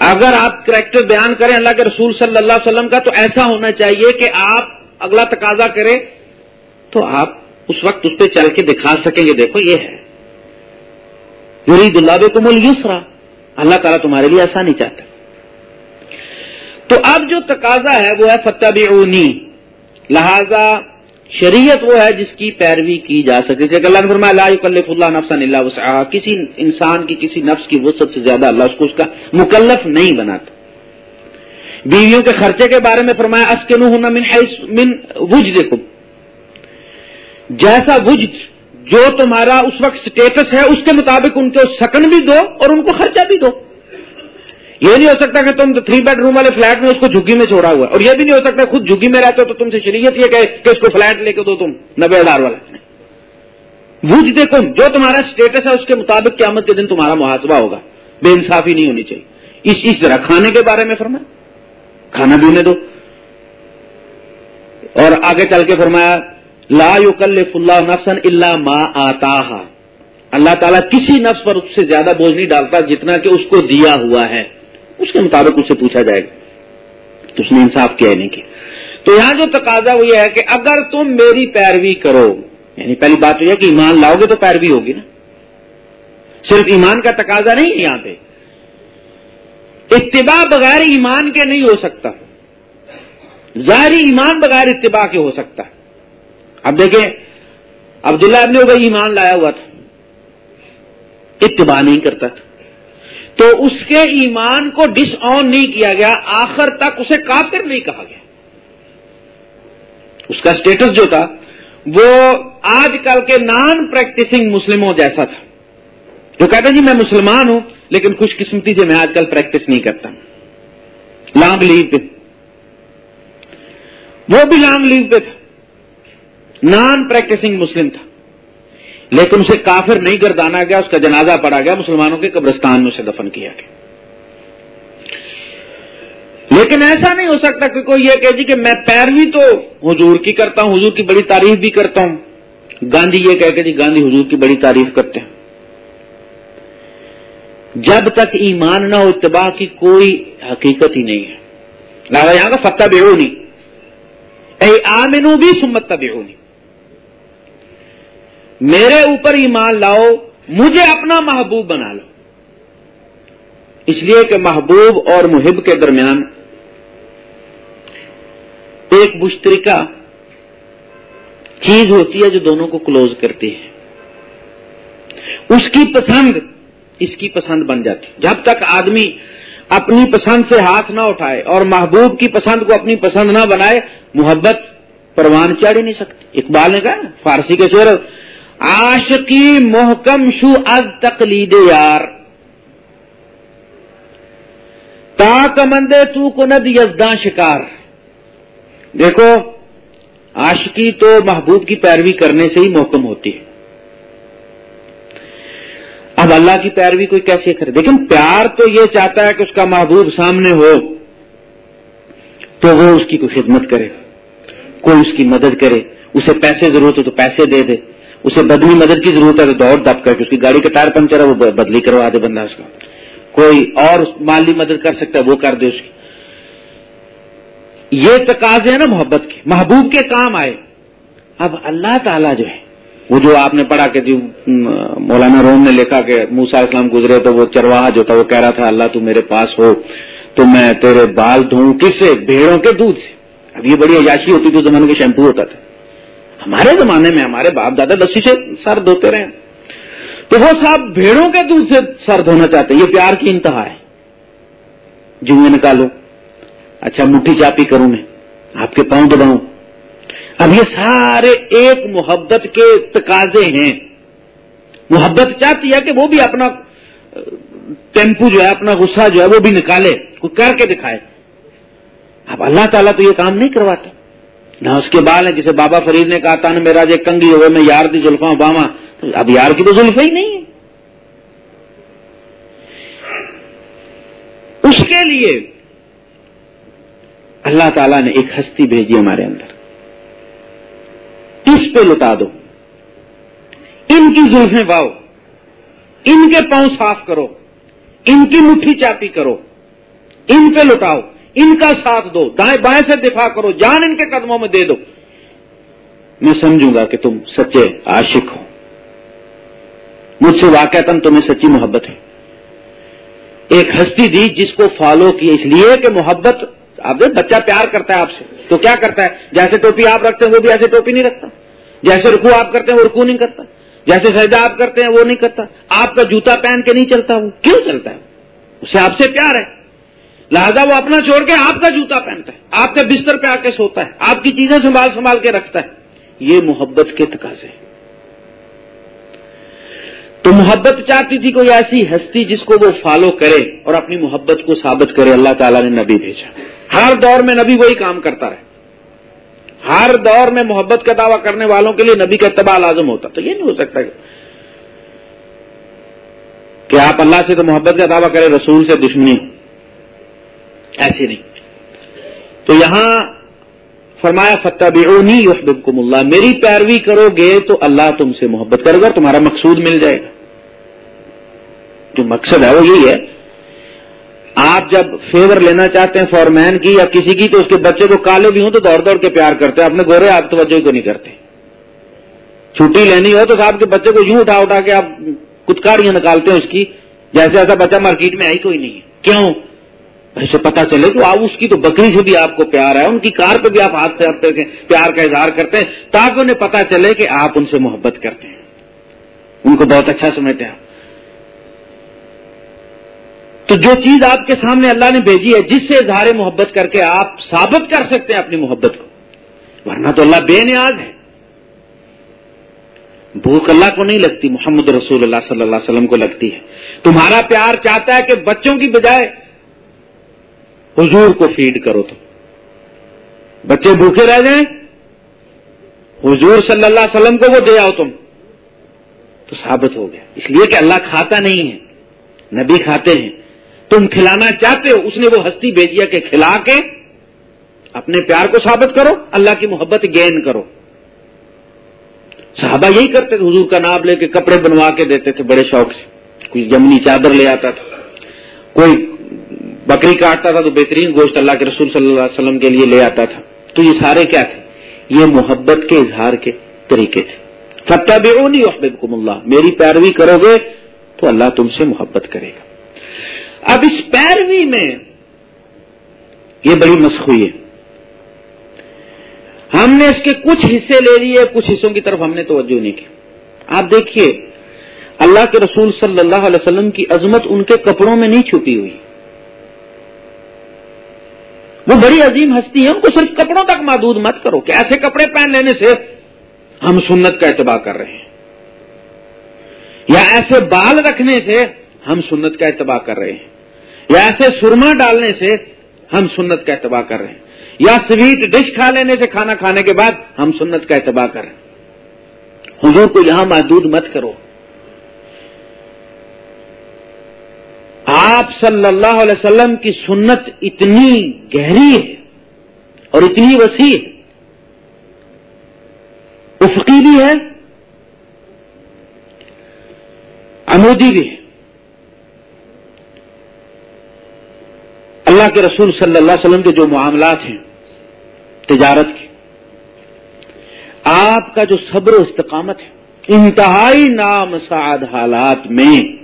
اگر آپ کریکٹر بیان کریں اللہ کے رسول صلی اللہ علیہ وسلم کا تو ایسا ہونا چاہیے کہ آپ اگلا تقاضا کریں تو آپ اس وقت اس پہ چل کے دکھا سکیں گے، دیکھو یہ ہے۔ یورید اللہ کو مل یسرا اللہ تعالیٰ تمہارے لیے ایسا نہیں چاہتا تو اب جو تقاضا ہے وہ ہے فتح لہذا شریعت وہ ہے جس کی پیروی کی جا سکے جیسے اللہ نے فرمایا اللہ کلف اللہ نفس اللہ وسعہ کسی انسان کی کسی نفس کی وسط سے زیادہ اللہ اس کو اس کا مکلف نہیں بناتا۔ بیویوں کے خرچے کے بارے میں فرمایا اسکن ہونا من من وج جیسا وج جو تمہارا اس وقت سٹیٹس ہے، اس کے مطابق ان کو سکن بھی دو اور ان کو خرچہ بھی دو۔ یہ نہیں ہو سکتا کہ تم تھری بیڈ روم والے فلیٹ میں اس کو جھگی میں چھوڑا ہوا اور یہ بھی نہیں ہو سکتا خود جھگی میں رہتے ہو تو تم سے شریعت یہ کہ اس کو فلیٹ لے کے دو تم نبے ہزار والا بوجھ دیکھو جو تمہارا اسٹیٹس ہے، اس کے مطابق قیامت کے دن تمہارا محاسبہ ہوگا۔ بے انصافی نہیں ہونی چاہیے۔ اس اس طرح کھانے کے بارے میں فرمایا کھانا بھی دو۔ اور آگے چل کے فرمایا، لا یکلف اللہ نفسن اللہ ما آتا اللہ تعالیٰ کسی نفس پر اس سے زیادہ بوجھ نہیں ڈالتا جتنا کہ اس کو دیا ہوا ہے۔ اس کے مطابق اس سے پوچھا جائے گا۔ تو اس نے انصاف کیا نہیں کیا۔ تو یہاں جو تقاضا وہ یہ ہے کہ اگر تم میری پیروی کرو یعنی پہلی بات تو یہ کہ ایمان لاؤ گے تو پیروی ہوگی نا۔ صرف ایمان کا تقاضا نہیں ہے یہاں پہ۔ اتباع بغیر ایمان کے نہیں ہو سکتا۔ ظاہری ایمان بغیر اتباع کے ہو سکتا۔ اب دیکھیں، عبداللہ ابن ابھی ایمان لایا ہوا تھا۔ اتباع نہیں کرتا تھا۔ تو اس کے ایمان کو ڈس آن نہیں کیا گیا، آخر تک اسے کافر نہیں کہا گیا۔ اس کا اسٹیٹس جو تھا، وہ آج کل کے نان پریکٹسنگ مسلموں جیسا تھا۔ جو کہتے جی میں مسلمان ہوں، لیکن خوش قسمتی سے میں آج کل پریکٹس نہیں کرتا۔ لانگ لیو پہ۔ وہ بھی لانگ لیو پہ تھا۔ نان پریکٹسنگ مسلم تھا۔ لیکن اسے کافر نہیں گردانا گیا، اس کا جنازہ پڑا گیا، مسلمانوں کے قبرستان میں اسے دفن کیا گیا۔ لیکن ایسا نہیں ہو سکتا کہ کوئی یہ کہ جی کہ میں پیروی تو حضور کی کرتا ہوں، حضور کی بڑی تعریف بھی کرتا ہوں۔ گاندھی یہ کہہ کہ جی گاندھی حضور کی بڑی تعریف کرتے ہیں۔ جب تک ایمان نہ ہو، اتباع کی کوئی حقیقت ہی نہیں ہے۔ لہٰذا یہاں کا فتح بے نہیں اے آمنو بھی سمت بے نہیں میرے اوپر ایمان لاؤ، مجھے اپنا محبوب بنا لو۔ اس لیے کہ محبوب اور محب کے درمیان ایک مشترکہ چیز ہوتی ہے جو دونوں کو کلوز کرتی ہے۔ اس کی پسند اس کی پسند بن جاتی۔ جب تک آدمی اپنی پسند سے ہاتھ نہ اٹھائے اور محبوب کی پسند کو اپنی پسند نہ بنائے، محبت پروان چڑھ ہی نہیں سکتی۔ اقبال نے کہا، فارسی کے شعر عاشقی محکم شو از تقلید یار. تا کمندے تو کند یزداں شکار. دیکھو، عاشقی تو محبوب کی پیروی کرنے سے ہی محکم ہوتی ہے. اب اللہ کی پیروی کوئی کیسے کرے؟ لیکن پیار تو یہ چاہتا ہے کہ اس کا محبوب سامنے ہو، تو وہ اس کی کوئی خدمت کرے، کوئی اس کی مدد کرے، اسے پیسے ضرورت ہو تو پیسے دے دے۔ اسے بدنی مدد کی ضرورت ہے تو دوڑ دب کر کے اس کی گاڑی کا ٹائر پنچر ہے وہ بدلی کروا دے بندہ اس کا۔ کوئی اور مالی مدد کر سکتا ہے، وہ کر دے اس کی۔ یہ تقاضے ہیں نا محبت کے۔ محبوب کے کام آئے۔ اب اللہ تعالیٰ جو ہے، وہ جو آپ نے پڑھا کہ مولانا روم نے لکھا کہ موسا اسلام گزرے تو وہ چرواہا جو تھا، وہ کہہ رہا تھا، اللہ تو میرے پاس ہو، تو میں تیرے بال دھوں کس سے؟ بھیڑوں کے دودھ سے۔ اب یہ بڑی عیاشی ہوتی تھی زمانے کے شیمپو ہوتا تھا۔ ہمارے زمانے میں ہمارے باپ دادا لسی سے سر دھوتے رہے تو وہ صاحب بھیڑوں کے دودھ سے سر دھونا چاہتے ہیں۔ یہ پیار کی انتہا ہے۔ جوئیں نکالو۔ اچھا مٹھی چاپی کروں میں۔ آپ کے پاؤں دباؤں۔ اب یہ سارے ایک محبت کے تقاضے ہیں۔ محبت چاہتی ہے کہ وہ بھی اپنا، ٹیمپو جو ہے، اپنا غصہ جو ہے، وہ بھی نکالے، کوئی کر کے دکھائے۔ اب اللہ تعالیٰ تو یہ کام نہیں کرواتا۔ نہ اس کے بال ہیں جسے بابا فرید نے کہا تھا نا میرا جو کنگی ہوئے، میں یار دی زلفا باما اب یار کی تو زلفا ہی نہیں ہے۔ اس کے لیے اللہ تعالیٰ نے ایک ہستی بھیجی ہمارے اندر۔ اس پہ لٹا دو۔ ان کی زلفیں باؤ ان کے پاؤں صاف کرو۔ ان کی مٹھی چاپی کرو۔ ان پہ لٹاؤ۔ ان کا ساتھ دو، دائیں بائیں سے دفاع کرو، جان ان کے قدموں میں دے دو۔ میں سمجھوں گا کہ تم سچے عاشق ہو۔ مجھ سے واقع تمہیں سچی محبت ہے۔ ایک ہستی دی جس کو فالو کی اس لیے کہ محبت، آپ بچہ پیار کرتا ہے آپ سے۔ تو کیا کرتا ہے؟ جیسے ٹوپی آپ رکھتے ہیں، وہ بھی ایسے ٹوپی نہیں رکھتا۔ جیسے رکو آپ کرتے ہیں، وہ رکو نہیں کرتا۔ جیسے سجدہ آپ کرتے ہیں، وہ نہیں کرتا۔ آپ کا جوتا پہن کے نہیں چلتا، وہ کیوں چلتا ہے؟ اسے آپ سے پیار ہے۔ لہذا وہ اپنا چھوڑ کے آپ کا جوتا پہنتا ہے، آپ کے بستر پہ آ کے سوتا ہے، آپ کی چیزیں سنبھال سنبھال کے رکھتا ہے۔ یہ محبت کے تقاضے تو محبت چاہتی تھی کوئی ایسی ہستی جس کو وہ فالو کرے اور اپنی محبت کو ثابت کرے، اللہ تعالیٰ نے نبی بھیجا۔ ہر دور میں نبی وہی کام کرتا رہے۔ ہر دور میں محبت کا دعویٰ کرنے والوں کے لیے نبی کا اتباع لازم ہوتا۔ تو یہ نہیں ہو سکتا کہ آپ اللہ سے تو محبت کا دعویٰ کریں رسول سے دشمنی۔ ایسی نہیں۔ تو یہاں فرمایا فتح بیونی یحببکم اللہ میری پیروی کرو گے تو اللہ تم سے محبت کرے گا تمہارا مقصود مل جائے گا۔ جو مقصد ہے وہ یہی ہے۔ آپ جب فیور لینا چاہتے ہیں فورمین کی یا کسی کی، تو اس کے بچے کو کالے بھی ہوں تو دوڑ دوڑ کے پیار کرتے ہیں۔ اپنے گورے آپ توجہ کو نہیں کرتے۔ چھٹی لینی ہو تو صاحب کے بچے کو یوں اٹھا اٹھا کے آپ کتکاریاں نکالتے ہیں اس کی۔ جیسے ایسا بچہ مارکیٹ میں آئی، کوئی نہیں ہے۔ کیوں؟ ایسے پتا چلے تو آپ اس کی تو بکری سے بھی آپ کو پیار ہے، ان کی کار پہ بھی آپ ہاتھ سے پیار کا اظہار کرتے ہیں، تاکہ انہیں پتا چلے کہ آپ ان سے محبت کرتے ہیں۔ ان کو بہت اچھا سمجھتے ہیں تو جو چیز آپ کے سامنے اللہ نے بھیجی ہے، جس سے اظہار محبت کر کے آپ ثابت کر سکتے ہیں اپنی محبت کو، ورنہ تو اللہ بے نیاز ہے۔ بھوک اللہ کو نہیں لگتی، محمد رسول اللہ صلی اللہ علیہ وسلم کو لگتی ہے۔ تمہارا پیار چاہتا ہے کہ بچوں کی بجائے حضور کو فیڈ کرو تو بچے بھوکے رہ جائیں، حضور صلی اللہ علیہ وسلم کو وہ دے آؤ تم۔ تو ثابت ہو گیا۔ اس لیے کہ اللہ کھاتا نہیں ہے، نبی کھاتے ہیں۔ تم کھلانا چاہتے ہو، اس نے وہ ہستی بھیجیا کہ کھلا کے اپنے پیار کو ثابت کرو، اللہ کی محبت گین کرو۔ صحابہ یہی کرتے تھے، حضور کا نام لے کے کپڑے بنوا کے دیتے تھے بڑے شوق سے۔ کوئی جمنی چادر لے آتا تھا، کوئی بکری کاٹتا تھا تو بہترین گوشت اللہ کے رسول صلی اللہ علیہ وسلم کے لیے لے آتا تھا۔ تو یہ سارے کیا تھے؟ یہ محبت کے اظہار کے طریقے تھے۔ فتح بے نہیں اللہ میری پیروی کرو گے تو اللہ تم سے محبت کرے گا۔ اب اس پیروی میں یہ بڑی مسخوئی ہے۔ ہم نے اس کے کچھ حصے لے لیے، کچھ حصوں کی طرف ہم نے توجہ نہیں کی۔ آپ دیکھیے، اللہ کے رسول صلی اللہ علیہ وسلم کی عظمت ان کے کپڑوں میں نہیں چھپی ہوئی۔ وہ بڑی عظیم ہستی ہے، ان کو صرف کپڑوں تک محدود مت کرو کہ ایسے کپڑے پہن لینے سے ہم سنت کا اتباع کر رہے ہیں۔ یا ایسے بال رکھنے سے ہم سنت کا اتباع کر رہے ہیں۔ یا ایسے سرما ڈالنے سے ہم سنت کا اتباع کر رہے ہیں۔ یا سویٹ ڈش کھا لینے سے کھانا کھانے کے بعد ہم سنت کا اتباع کر رہے ہیں۔ حضور کو یہاں محدود مت کرو آپ صلی اللہ علیہ وسلم کی سنت اتنی گہری ہے اور اتنی وسیع ہے۔ افقی بھی ہے عمودی بھی ہے۔ اللہ کے رسول صلی اللہ علیہ وسلم کے جو معاملات ہیں، تجارت کے، آپ کا جو صبر و استقامت ہے، انتہائی نام سعد حالات میں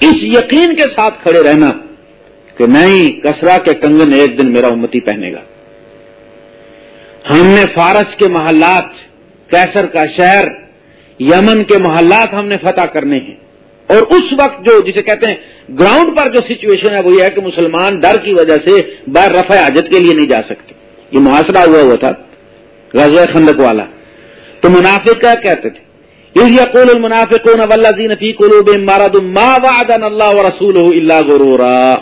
اس یقین کے ساتھ کھڑے رہنا کہ نہیں، کسرا کے کنگن ایک دن میرا امتی پہنے گا۔ ہم نے فارس کے محلات، کیسر کا شہر، یمن کے محلات ہم نے فتح کرنے ہیں۔ اور اس وقت جو، جسے کہتے ہیں، گراؤنڈ پر جو سچویشن ہے، وہ یہ ہے کہ مسلمان ڈر کی وجہ سے بار رفع حاجت کے لیے نہیں جا سکتے۔ یہ محاصرہ ہوا ہوا تھا، غزوہ خندق والا۔ تو منافق کیا کہتے تھے یقول المنافقون والذین فی قلوبهم مرض ما وعدنا اللہ ورسوله الا غرورا۔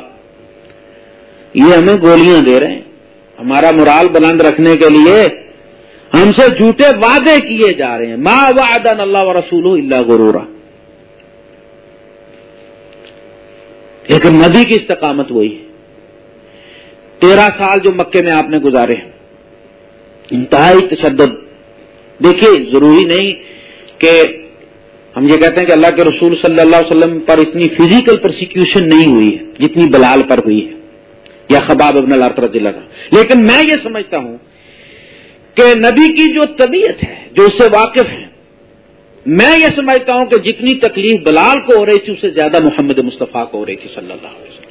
یہ ہمیں گولیاں دے رہے ہیں۔ ہمارا مرال بلند رکھنے کے لیے ہم سے جھوٹے وعدے کیے جا رہے ہیں۔ ما وعدنا اللہ ورسوله الا غرورا۔ لیکن نبی کی استقامت وہی ہے۔ تیرہ سال جو مکے میں آپ نے گزارے ہیں۔ انتہائی تشدد۔ دیکھیے، ضروری نہیں کہ ہم یہ کہتے ہیں کہ اللہ کے رسول صلی اللہ علیہ وسلم پر اتنی فزیکل پروسیکیوشن نہیں ہوئی ہے، جتنی بلال پر ہوئی ہے، یا خباب ابن اللہ رضی اللہ لیکن میں یہ سمجھتا ہوں کہ نبی کی جو طبیعت ہے، جو اس سے واقف ہے، میں یہ سمجھتا ہوں کہ جتنی تکلیف بلال کو ہو رہی تھی، اس سے زیادہ محمد مصطفیٰ کو ہو رہی تھی صلی اللہ علیہ وسلم۔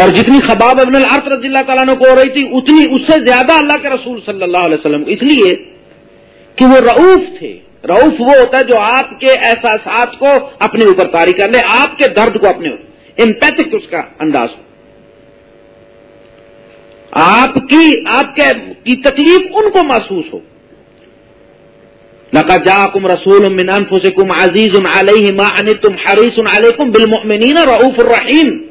اور جتنی خباب ابن العرط رضی اللہ تعالیٰ کو ہو رہی تھی، اتنی، اس سے زیادہ اللہ کے رسول صلی اللہ علیہ وسلم۔ اس لیے کہ وہ رعوف تھے۔ رعوف وہ ہوتا ہے جو آپ کے احساسات کو اپنے اوپر تاری کر لے، آپ کے درد کو اپنے امپیتھک اس کا انداز۔ ہو آپ کی، آپ کے، کی تکلیف ان کو محسوس ہو۔ لقا جا کم رسول کم عزیز علیہ تم حریص علیکم بالمؤمنین رعوف الرحیم۔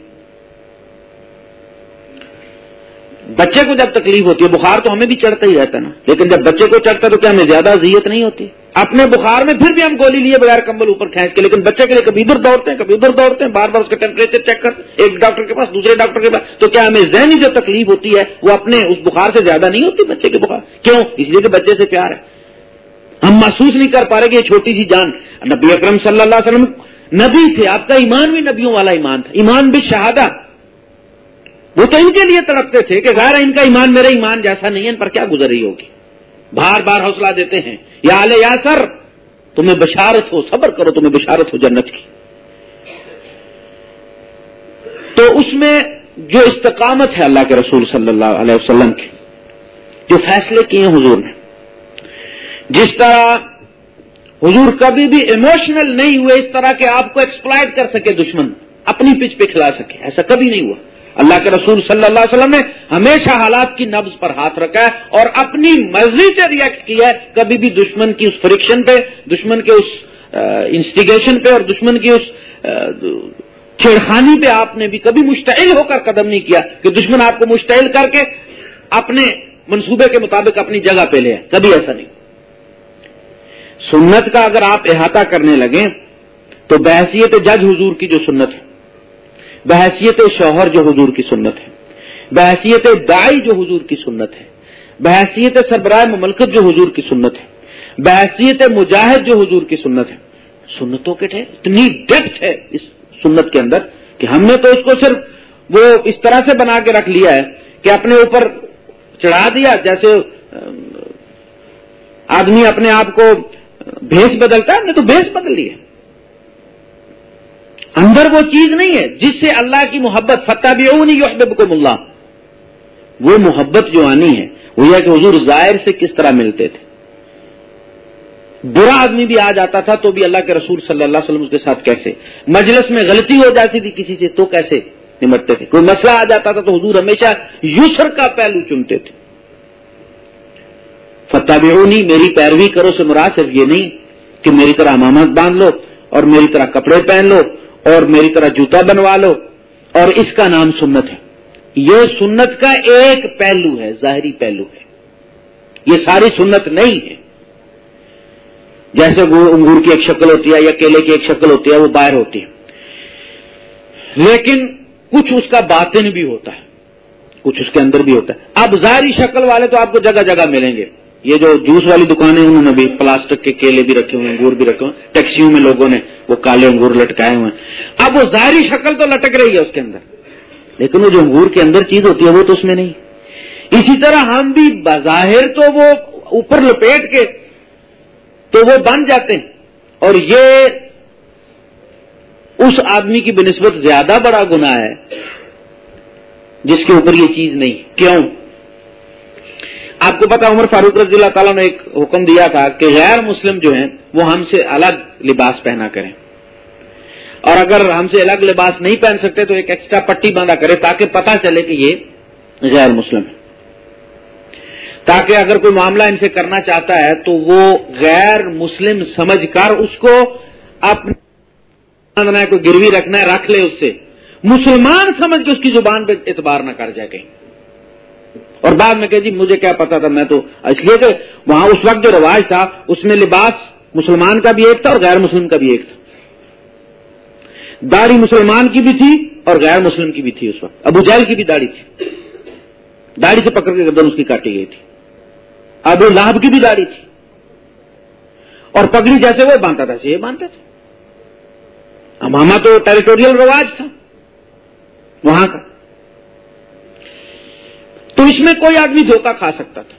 بچے کو جب تکلیف ہوتی ہے، بخار تو ہمیں بھی چڑھتا ہی رہتا ہے نا۔ لیکن جب بچے کو چڑھتا ہے تو کیا ہمیں زیادہ اذیت نہیں ہوتی؟ اپنے بخار میں پھر بھی ہم گولی لیے بغیر کمبل اوپر کھینچ کے، لیکن بچے کے لیے کبھی ادھر دوڑتے ہیں، کبھی ادھر دوڑتے ہیں، بار بار اس کا ٹیمپریچر چیک کرتے ایک ڈاکٹر کے پاس، دوسرے ڈاکٹر کے پاس۔ تو کیا ہمیں ذہنی جو تکلیف ہوتی ہے، وہ اپنے اس بخار سے زیادہ نہیں ہوتی بچے کے بخار؟ کیوں؟ اس لیے کہ بچے سے پیار ہے۔ ہم محسوس نہیں کر پا رہے کہ یہ چھوٹی سی جان۔ نبی اکرم صلی اللہ علیہ وسلم نبی تھے، آپ کا ایمان بھی نبیوں والا ایمان تھا۔ ایمان بھی شہادہ۔ وہ تو ان کے لیے تڑپتے تھے کہ ظاہر ان کا ایمان میرا ایمان جیسا نہیں ہے، ان پر کیا گزر رہی ہوگی؟ بار بار حوصلہ دیتے ہیں۔ یا لے یا سر تمہیں بشارت ہو، صبر کرو، تمہیں بشارت ہو جنت کی۔ تو اس میں جو استقامت ہے اللہ کے رسول صلی اللہ علیہ وسلم کے جو فیصلے کیے حضور نے۔ جس طرح حضور کبھی بھی ایموشنل نہیں ہوئے، اس طرح کہ آپ کو ایکسپلائٹ کر سکے دشمن، اپنی پچ پہ کھلا سکے، ایسا کبھی نہیں ہوا۔ اللہ کے رسول صلی اللہ علیہ وسلم نے ہمیشہ حالات کی نبز پر ہاتھ رکھا ہے اور اپنی مرضی سے ریئیکٹ کیا ہے۔ کبھی بھی دشمن کی اس فرکشن پہ، دشمن کے اس انسٹیگیشن پہ اور دشمن کی اس چھیڑخانی پہ آپ نے بھی کبھی مشتعل ہو کر قدم نہیں کیا کہ دشمن آپ کو مشتعل کر کے اپنے منصوبے کے مطابق اپنی جگہ پہ لے کبھی ایسا نہیں۔ سنت کا اگر آپ احاطہ کرنے لگیں تو بحثیت جج حضور کی جو سنت ہے۔ بحثیت شوہر جو حضور کی سنت ہے، بحثیت دائی جو حضور کی سنت ہے، بحثیت سربراہ مملکت جو حضور کی سنت ہے، بحثیت مجاہد جو حضور کی سنت ہے۔ سنتوں کے ٹھے اتنی ڈیپتھ ہے اس سنت کے اندر کہ ہم نے تو اس کو صرف وہ اس طرح سے بنا کے رکھ لیا ہے کہ اپنے اوپر چڑھا دیا، جیسے، آدمی اپنے آپ کو بھیس بدلتا ہے، ہم نے تو بھیس بدل لی ہے۔ اندر وہ چیز نہیں ہے جس سے اللہ کی محبت فتح بھی ہو نہیں یحبب کو ملا وہ محبت جو آنی ہے، وہ یہ کہ حضور ظاہر سے کس طرح ملتے تھے۔ برا آدمی بھی آ جاتا تھا تو بھی اللہ کے رسول صلی اللہ علیہ وسلم کے ساتھ کیسے؟ مجلس میں غلطی ہو جاتی تھی کسی سے تو کیسے نمٹتے تھے؟ کوئی مسئلہ آ جاتا تھا تو حضور ہمیشہ یسر کا پہلو چنتے تھے۔ فتح بھی میری پیروی کرو سے مراد صرف یہ نہیں کہ میری طرح امامت باندھ لو اور میری طرح کپڑے پہن لو۔ اور میری طرح جوتا بنوا لو اور اس کا نام سنت ہے۔ یہ سنت کا ایک پہلو ہے، ظاہری پہلو ہے۔ یہ ساری سنت نہیں ہے۔ جیسے انگور کی ایک شکل ہوتی ہے یا کیلے کی ایک شکل ہوتی ہے، وہ باہر ہوتی ہے۔ لیکن کچھ اس کا باطن بھی ہوتا ہے، کچھ اس کے اندر بھی ہوتا ہے۔ اب ظاہری شکل والے تو آپ کو جگہ جگہ ملیں گے۔ یہ جو جوس والی دکانیں انہوں نے بھی پلاسٹک کے کیلے بھی رکھے ہوئے انگور بھی رکھے ہوئے ٹیکسیوں میں لوگوں نے وہ کالے انگور لٹکائے ہوئے ہیں۔ اب وہ ظاہری شکل تو لٹک رہی ہے اس کے اندر۔ لیکن وہ جو انگور کے اندر چیز ہوتی ہے، وہ تو اس میں نہیں۔ اسی طرح ہم بھی بظاہر تو وہ اوپر لپیٹ کے تو وہ بن جاتے ہیں۔ اور یہ اس آدمی کی بنسبت زیادہ بڑا گنا ہے، جس کے اوپر یہ چیز نہیں۔ کیوں؟ آپ کو پتا عمر فاروق رضی اللہ تعالیٰ نے ایک حکم دیا تھا کہ غیر مسلم جو ہیں وہ ہم سے الگ لباس پہنا کریں۔ اور اگر ہم سے الگ لباس نہیں پہن سکتے تو ایک ایکسٹرا پٹی باندھا کرے تاکہ پتا چلے کہ یہ غیر مسلم ہے تاکہ اگر کوئی معاملہ ان سے کرنا چاہتا ہے تو وہ غیر مسلم سمجھ کر اس کو اپنا کوئی گروی رکھنا ہے، رکھ لے اس سے۔ مسلمان سمجھ کے اس کی زبان پہ اعتبار نہ کر جائے کہیں۔ اور بعد میں کہ جی مجھے کیا پتا تھا، میں تو اس لیے کہ وہاں اس وقت جو رواج تھا، اس میں لباس مسلمان کا بھی ایک تھا اور غیر مسلم کا بھی ایک تھا۔ داڑھی مسلمان کی بھی تھی اور غیر مسلم کی بھی تھی اس وقت۔ ابو جہل کی بھی داڑھی تھی۔ داڑھی سے پکڑ کے گردن اس کی کاٹی گئی تھی۔ ابو لہب کی بھی داڑھی تھی۔ اور پگڑی جیسے وہ باندھتا تھا یہ باندھتے تھے ہماما تو ٹیریٹوریل رواج تھا۔ وہاں کا۔ تو اس میں کوئی آدمی دھوکہ کھا سکتا تھا۔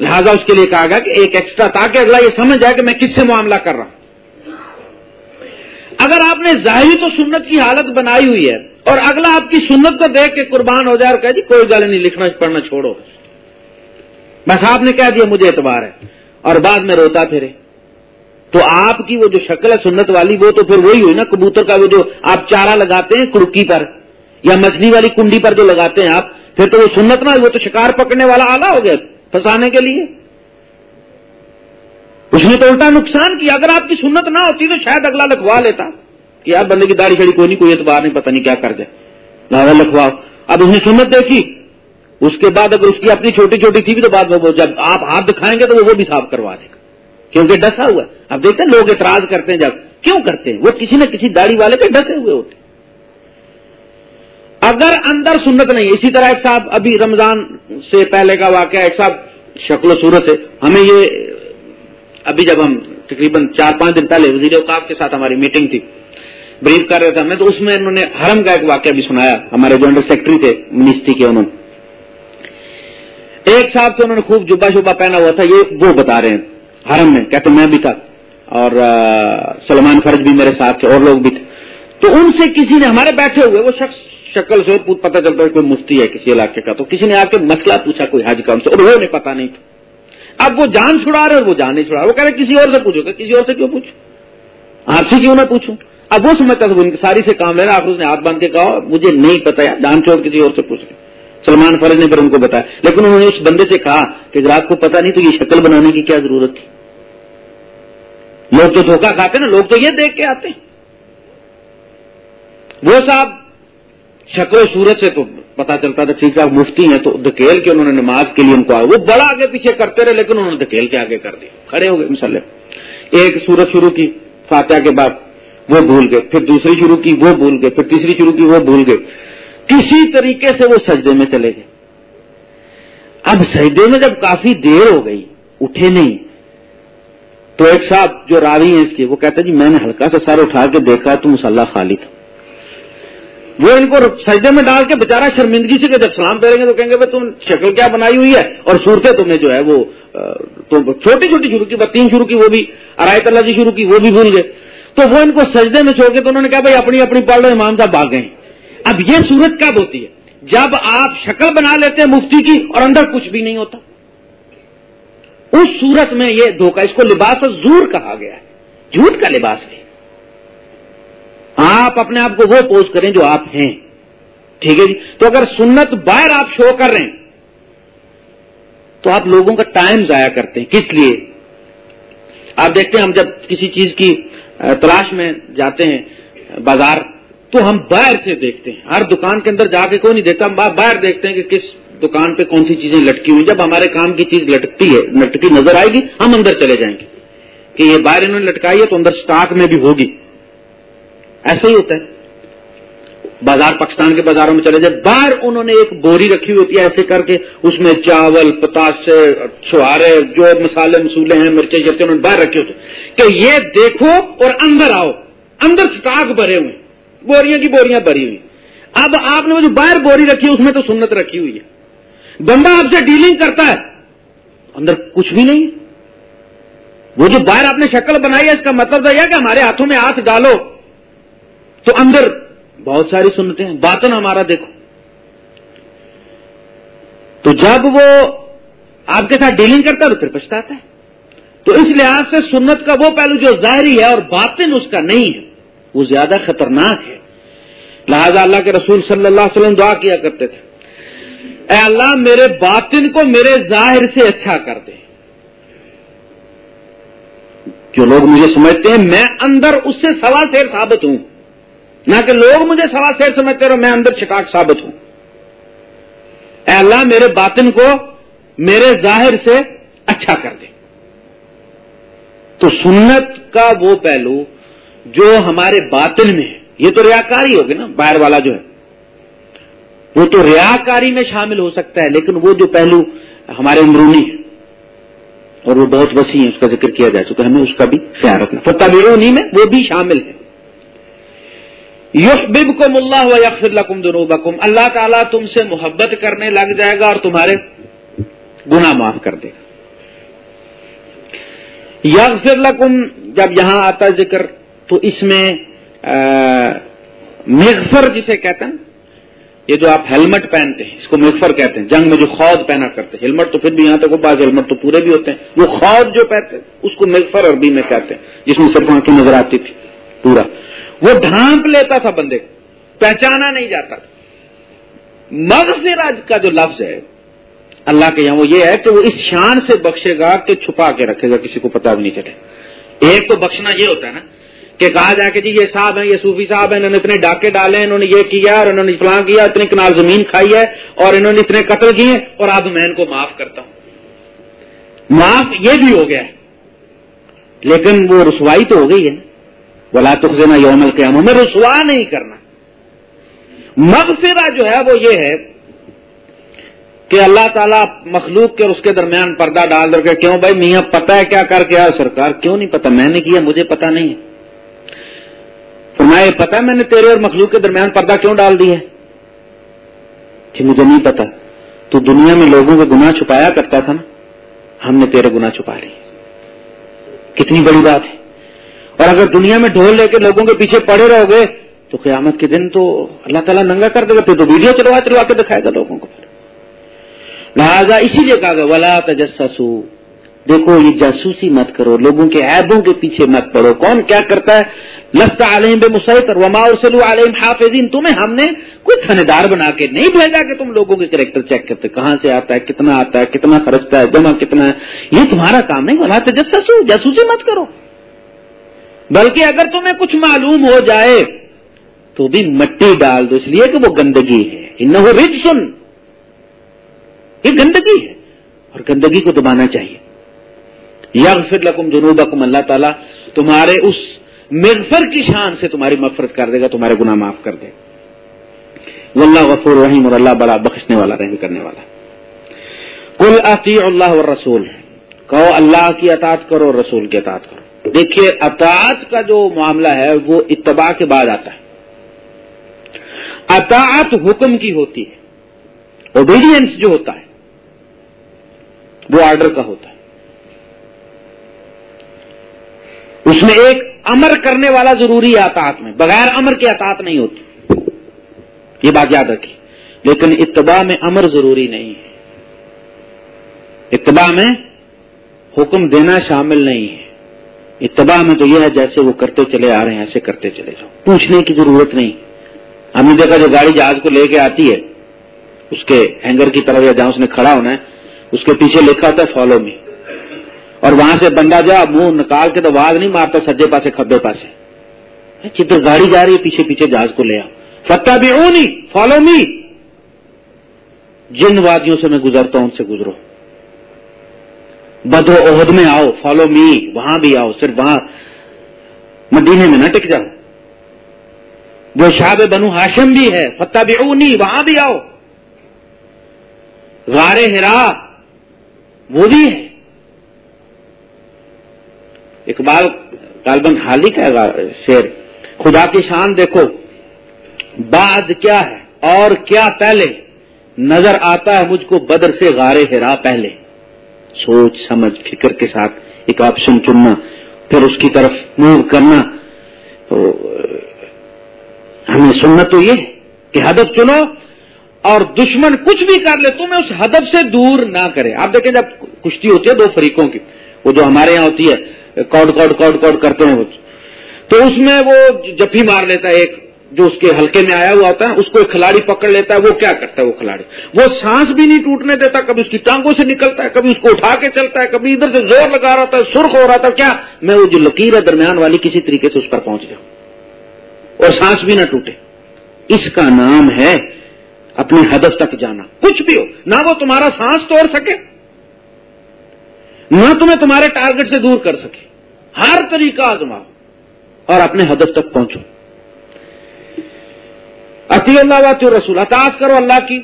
لہذا اس کے لیے کہا گیا کہ ایک ایکسٹرا تاکہ اگلا یہ سمجھ جائے کہ میں کس سے معاملہ کر رہا ہوں۔ اگر آپ نے ظاہری تو سنت کی حالت بنائی ہوئی ہے اور اگلا آپ کی سنت کو دیکھ کے قربان ہو جائے اور کہ جی کوئی گل نہیں، لکھنا پڑھنا چھوڑو۔ بس آپ نے کہہ دیا مجھے اعتبار ہے اور بعد میں روتا پھرے۔ تو آپ کی وہ جو شکل ہے سنت والی، وہ تو پھر وہی ہوئی نا، کبوتر کا وہ جو آپ چارہ لگاتے ہیں کڑکی پر یا مچھلی والی کنڈی پر جو لگاتے ہیں آپ پھر تو وہ سنت نہ وہ تو شکار پکڑنے والا آلہ ہو گیا پھنسانے کے لیے۔ اس نے تو الٹا نقصان کیا۔ اگر آپ کی سنت نہ ہوتی تو شاید اگلا لکھوا لیتا کہ یار بندے کی داڑھی کھڑی کوئی نہیں، کوئی اعتبار نہیں، پتہ نہیں کیا کر دے لہٰذا لکھواؤ اب اس نے سنت دیکھی۔ اس کے بعد اگر اس کی اپنی چھوٹی چھوٹی تھی بھی تو بعد وہ جب آپ ہاتھ دکھائیں گے تو وہ بھی صاف کروا دے گا۔ کیونکہ ڈسا ہوا اب دیکھتے ہیں، لوگ اعتراض کرتے ہیں جب۔ کیوں کرتے ہیں؟ وہ کسی نہ کسی داڑھی والے پہ ڈسے ہوئے ہوتے ہیں۔ اگر اندر سنت نہیں، اسی طرح ایک صاحب ابھی رمضان سے پہلے کا واقعہ ایک صاحب شکل و صورت ہے۔ ہمیں یہ ابھی جب ہم تقریباً چار پانچ دن پہلے وزیر اوقاف کے ساتھ ہماری میٹنگ تھی بریف کر رہے تھے، ہمیں تو اس میں انہوں نے حرم کا ایک واقعہ بھی سنایا۔ ہمارے جو انڈر سیکٹری تھے منسٹری کے انہوں نے۔ ایک صاحب تو انہوں نے خوب جبا شبا پہنا ہوا تھا، یہ وہ بتا رہے ہیں، حرم میں، کہتے میں بھی تھا۔ اور سلمان فرج بھی میرے ساتھ تھے، اور لوگ بھی تھے۔ تو ان سے کسی نے ہمارے بیٹھے ہوئے، وہ شخص شکل سے پتا چلتا ہے کوئی مفتی ہے کسی علاقے کا، تو کسی نے آ کے مسئلہ پوچھا کوئی حج کا ان سے، اور وہ نہیں پتا نہیں تھا۔ اب وہ جان چھڑا رہے اور وہ جان نہیں چھڑا وہ کہہ رہے کسی اور سے پوچھو کہ کسی اور سے کیوں پوچھو؟ آپ سے کیوں نہ پوچھوں؟ اب وہ سمجھتا تھا وہ ساری سے کام لینا آپ اس نے ہاتھ باندھ کے کہا، مجھے نہیں پتا ہے جان چھوڑ کسی اور سے پوچھ رہے سلمان فرض نے پھر ان کو بتایا، لیکن انہوں نے اس بندے سے کہا کہ اگر آپ کو پتا نہیں تو یہ شکل بنانے کی کیا ضرورت تھی۔ لوگ تو دھوکہ کھاتے نا، لوگ تو یہ دیکھ کے آتے ہیں۔ وہ صاحب شکل و صورت سے تو پتا چلتا تھا ٹھیک ہے مفتی ہیں تو دھکیل کے انہوں نے نماز کے لیے ان کو وہ بڑا آگے پیچھے کرتے رہے، لیکن انہوں نے دھکیل کے آگے کر دیا۔ کھڑے ہو گئے مسلح ایک سورت شروع کی، فاتحہ کے بعد وہ بھول گئے، پھر دوسری شروع کی، وہ بھول گئے، پھر تیسری شروع کی، وہ بھول گئے۔ کسی طریقے سے وہ سجدے میں چلے گئے۔ اب سجدے میں جب کافی دیر ہو گئی، اٹھے نہیں۔ تو ایک صاحب جو راوی ہیں اس کے، وہ کہتے جی میں نے ہلکا سا سر اٹھا کے دیکھا، تو مسلح خالی تھا۔ وہ ان کو سجدے میں ڈال کے بےچارا شرمندگی سے کہ جب سلام پھیریں گے تو کہیں گے تم شکل کیا بنائی ہوئی ہے؟ اور صورتیں تم نے جو ہے وہ تو چھوٹی چھوٹی شروع کی تین شروع کی، وہ بھی ارائے اللہ جی شروع کی، وہ بھی بھول گئے۔ تو وہ ان کو سجدے میں چھوڑ کے تو انہوں نے کہا بھائی اپنی اپنی پڑھ لو امام صاحب بھاگ گئے۔ اب یہ صورت کب ہوتی ہے؟ جب آپ شکل بنا لیتے ہیں مفتی کی اور اندر کچھ بھی نہیں ہوتا۔ اس صورت میں یہ دھوکہ، اس کو لباس زور کہا گیا ہے۔ جھوٹ کا لباس ہے۔ آپ اپنے آپ کو وہ پوز کریں جو آپ ہیں۔ ٹھیک ہے جی؟ تو اگر سنت باہر آپ شو کر رہے ہیں، تو آپ لوگوں کا ٹائم ضائع کرتے ہیں۔ کس لیے؟ آپ دیکھتے ہیں ہم جب کسی چیز کی تلاش میں جاتے ہیں، بازار، تو ہم باہر سے دیکھتے ہیں۔ ہر دکان کے اندر جا کے کوئی نہیں دیکھتا، ہم باہر دیکھتے ہیں کہ کس دکان پہ کون سی چیزیں لٹکی ہوئی جب ہمارے کام کی چیز لٹکتی ہے، لٹکی نظر آئے گی، ہم اندر چلے جائیں گے کہ یہ باہر انہوں نے لٹکائی ہے تو اندر سٹاک میں بھی ہوگی۔ ایسا ہی ہوتا ہے۔ بازار پاکستان کے بازاروں میں چلے جائے، باہر انہوں نے ایک بوری رکھی ہوئی ہوتی ہے ایسے کر کے، اس میں چاول، پتاس چھوارے جو مسالے مسولے ہیں، مرچیں جرتے انہوں نے باہر رکھے ہوتے کہ یہ دیکھو اور اندر آؤ۔ اندر سٹاک بھرے ہوئے بوریاں کی بوریاں بھری ہوئی اب آپ نے وہ جو باہر بوری رکھی، اس میں تو سنت رکھی ہوئی ہے۔ بندہ آپ سے ڈیلنگ کرتا ہے۔ اندر کچھ بھی نہیں۔ وہ جو باہر آپ نے شکل بنائی ہے، اس کا مطلب یہ ہے کہ ہمارے ہاتھوں میں ہاتھ ڈالو۔ تو اندر بہت ساری سنتے ہیں۔ باطن ہمارا دیکھو۔ تو جب وہ آپ کے ساتھ ڈیلنگ کرتا ہے تو پھر پچھتاتا ہے۔ تو اس لحاظ سے سنت کا وہ پہلو جو ظاہری ہے اور باطن اس کا نہیں ہے، وہ زیادہ خطرناک ہے۔ لہذا اللہ کے رسول صلی اللہ علیہ وسلم دعا کیا کرتے تھے۔ اے اللہ، میرے باطن کو میرے ظاہر سے اچھا کر دے۔ جو لوگ مجھے سمجھتے ہیں، میں اندر اس سے سوا سیر ثابت ہوں۔ نہ کہ لوگ مجھے سوا سیر سمجھتے رہو، میں اندر چٹاک ثابت ہوں۔ اے اللہ، میرے باطن کو میرے ظاہر سے اچھا کر دے۔ تو سنت کا وہ پہلو جو ہمارے باطن میں ہے، یہ تو ریاکاری ہوگی نا، باہر والا جو ہے۔ وہ تو ریاکاری میں شامل ہو سکتا ہے، لیکن وہ جو پہلو ہمارے اندرونی ہے، اور وہ بہت وسیع ہے اس کا ذکر کیا جائے تو ہمیں اس کا بھی خیال رکھنا۔ فتح بیرونی میں وہ بھی شامل ہے یخبب کم اللہ و یکفر لکم دنوبکم اللہ تعالیٰ تم سے محبت کرنے لگ جائے گا اور تمہارے گناہ معاف کر دے گا۔ یغفر لکم، جب یہاں آتا ذکر، تو اس میں مغفر جسے کہتے ہیں، یہ جو آپ ہیلمٹ پہنتے ہیں، اس کو مغفر کہتے ہیں، جنگ میں جو خود پہنا کرتے ہیں۔ ہیلمٹ تو پھر بھی یہاں تک بعض ہیلمٹ تو پورے بھی ہوتے ہیں۔ وہ خود جو پہنتے ہیں، اس کو مغفر عربی میں کہتے ہیں، جس میں صرف آنکھیں نظر آتی تھی، پورا۔ وہ ڈھانپ لیتا تھا بندے کو، پہچانا نہیں جاتا مغفر کا جو لفظ ہے، اللہ کے یہاں وہ یہ ہے کہ وہ اس شان سے بخشے گا کہ چھپا کے رکھے گا، کسی کو پتا بھی نہیں چلے۔ ایک تو بخشنا یہ ہوتا ہے نا کہ کہا جائے کہ جی یہ صاحب ہیں، یہ صوفی صاحب ہیں، انہوں نے اتنے ڈاکے ڈالے ہیں انہوں نے یہ کیا، اور انہوں نے فلاں کیا اتنے کنال زمین کھائی ہے، اور انہوں نے اتنے قتل کیے، اور اب میں ان کو معاف کرتا ہوں۔ معاف یہ بھی ہو گیا لیکن وہ رسوائی تو ہو گئی ہے نا۔ بلا تخنا یوم القیامہ میں رسوا نہیں کرنا۔ مغفرہ جو ہے وہ یہ ہے کہ اللہ تعالیٰ مخلوق کے اس کے درمیان پردہ ڈال دے کے کیوں بھائی میاں پتا ہے کیا کر کے سرکار؟ کیوں نہیں پتا میں نے کیا، مجھے پتا نہیں ہے۔ فرمایا پتا میں نے تیرے اور مخلوق کے درمیان پردہ کیوں ڈال دی ہے؟ کہ مجھے نہیں پتا تو دنیا میں لوگوں کے گناہ چھپایا کرتا تھا نا؟ ہم نے تیرے گناہ چھپا لی کتنی بڑی بات ہے۔ اور اگر دنیا میں ڈھول لے کے لوگوں کے پیچھے پڑے رہو گے، تو قیامت کے دن تو اللہ تعالیٰ ننگا کر دے گا، پھر تو ویڈیو چلوا چلوا کے دکھائے گا لوگوں کو لہٰذا اسی لیے کہا گیا، ولا تجسسو دیکھو، یہ جاسوسی مت کرو، لوگوں کے عیبوں کے پیچھے مت پڑو۔ کون کیا کرتا ہے؟ لستا علیہم بے مسحت وما ارسلو علیہم حافظین تمہیں ہم نے کوئی تھندار بنا کے نہیں بھیجا کہ تم لوگوں کے کریکٹر چیک کرتے، کہاں سے آتا ہے، کتنا آتا ہے، کتنا خرچتا ہے، جمع کتنا ہے۔ یہ تمہارا کام نہیں، ولا تجسسو جاسوسی مت کرو۔ بلکہ اگر تمہیں کچھ معلوم ہو جائے تو بھی مٹی ڈال دو اس لیے کہ وہ گندگی ہے۔ ان رچ سن یہ گندگی ہے اور گندگی کو دبانا چاہیے۔ یغفر لکم جنوبکم اللہ تعالیٰ تمہارے اس مغفر کی شان سے تمہاری مفرت کر دے گا، تمہارے گناہ معاف کر دے۔ واللہ غفور رحیم اور اللہ بڑا بخشنے والا، رحم کرنے والا۔ کل عطی اللہ اور رسول کہو اللہ کی اطاعت کرو رسول کی اطاعت کرو۔ دیکھیے، اطاعت کا جو معاملہ ہے، وہ اتباع کے بعد آتا ہے۔ اطاعت حکم کی ہوتی ہے۔ اوبیڈینس جو ہوتا ہے، وہ آرڈر کا ہوتا ہے۔ اس میں ایک امر کرنے والا ضروری ہے اطاعت میں۔ بغیر امر کی اطاعت نہیں ہوتی۔ یہ بات یاد رکھی لیکن اتباع میں امر ضروری نہیں ہے۔ اتباع میں حکم دینا شامل نہیں ہے۔ اتباع میں تو یہ ہے جیسے وہ کرتے چلے آ رہے ہیں، ایسے کرتے چلے جاؤ۔ پوچھنے کی ضرورت نہیں۔ ہم نے دیکھا جو گاڑی جہاز کو لے کے آتی ہے، اس کے ہینگر کی طرف یا جہاں اس نے کھڑا ہونا ہے، اس کے پیچھے لکھا ہوتا ہے فالو می۔ اور وہاں سے بندہ جا، منہ نکال کے تو آواز نہیں مارتا، سجے پاسے، کھبے پاسے۔ جدھر گاڑی جا رہی ہے، پیچھے پیچھے جہاز کو لے آؤ۔ فتح بھی او نہیں فالو می۔ جن وادیوں سے میں گزرتا ہوں، ان سے گزرو۔ بدو عہد میں آؤ فالو می وہاں بھی آؤ، صرف وہاں۔ مدینے میں نہ ٹک جاؤ۔ وہ شاب بنو ہاشم بھی ہے فتح بھی وہاں بھی آؤ۔ غار ہرا وہ بھی ہے۔ اقبال کالبن حالی کا شیر خدا کی شان دیکھو۔ بعد کیا ہے؟ اور کیا پہلے؟ نظر آتا ہے مجھ کو بدر سے غارے ہرا پہلے۔ سوچ، سمجھ، فکر کے ساتھ ایک آپشن چننا، پھر اس کی طرف موو کرنا۔ تو، ہمیں سننا تو یہ کہ ہدف چنو اور دشمن کچھ بھی کر لے تو میں اس ہدف سے دور نہ کرے۔ آپ دیکھیں جب کشتی ہوتی ہے دو فریقوں کی، وہ جو ہمارے یہاں ہوتی ہے کوڈ کوڈ کوڈ کوڈ کرتے ہیں وہ۔ تو اس میں وہ جفی مار لیتا ہے ایک۔ جو اس کے ہلکے میں آیا ہوا ہوتا ہے، اس کو ایک کھلاڑی پکڑ لیتا ہے، وہ کیا کرتا ہے وہ کھلاڑی؟ وہ سانس بھی نہیں ٹوٹنے دیتا، کبھی اس کی ٹانگوں سے نکلتا ہے، کبھی اس کو اٹھا کے چلتا ہے، کبھی ادھر سے زور لگا رہا تھا سرخ ہو رہا تھا کیا؟ میں وہ جو لکیر ہے درمیان والی، کسی طریقے سے اس پر پہنچ جاؤں اور سانس بھی نہ ٹوٹے۔ اس کا نام ہے اپنے ہدف تک جانا۔ کچھ بھی ہو، نہ وہ تمہارا سانس توڑ سکے، نہ تمہیں تمہارے ٹارگٹ سے دور کر سکے۔ ہر طریقہ آزماؤ اور اپنے ہدف تک پہنچو۔ عطی اللہ واطی رسول، اطاعت کرو اللہ کی۔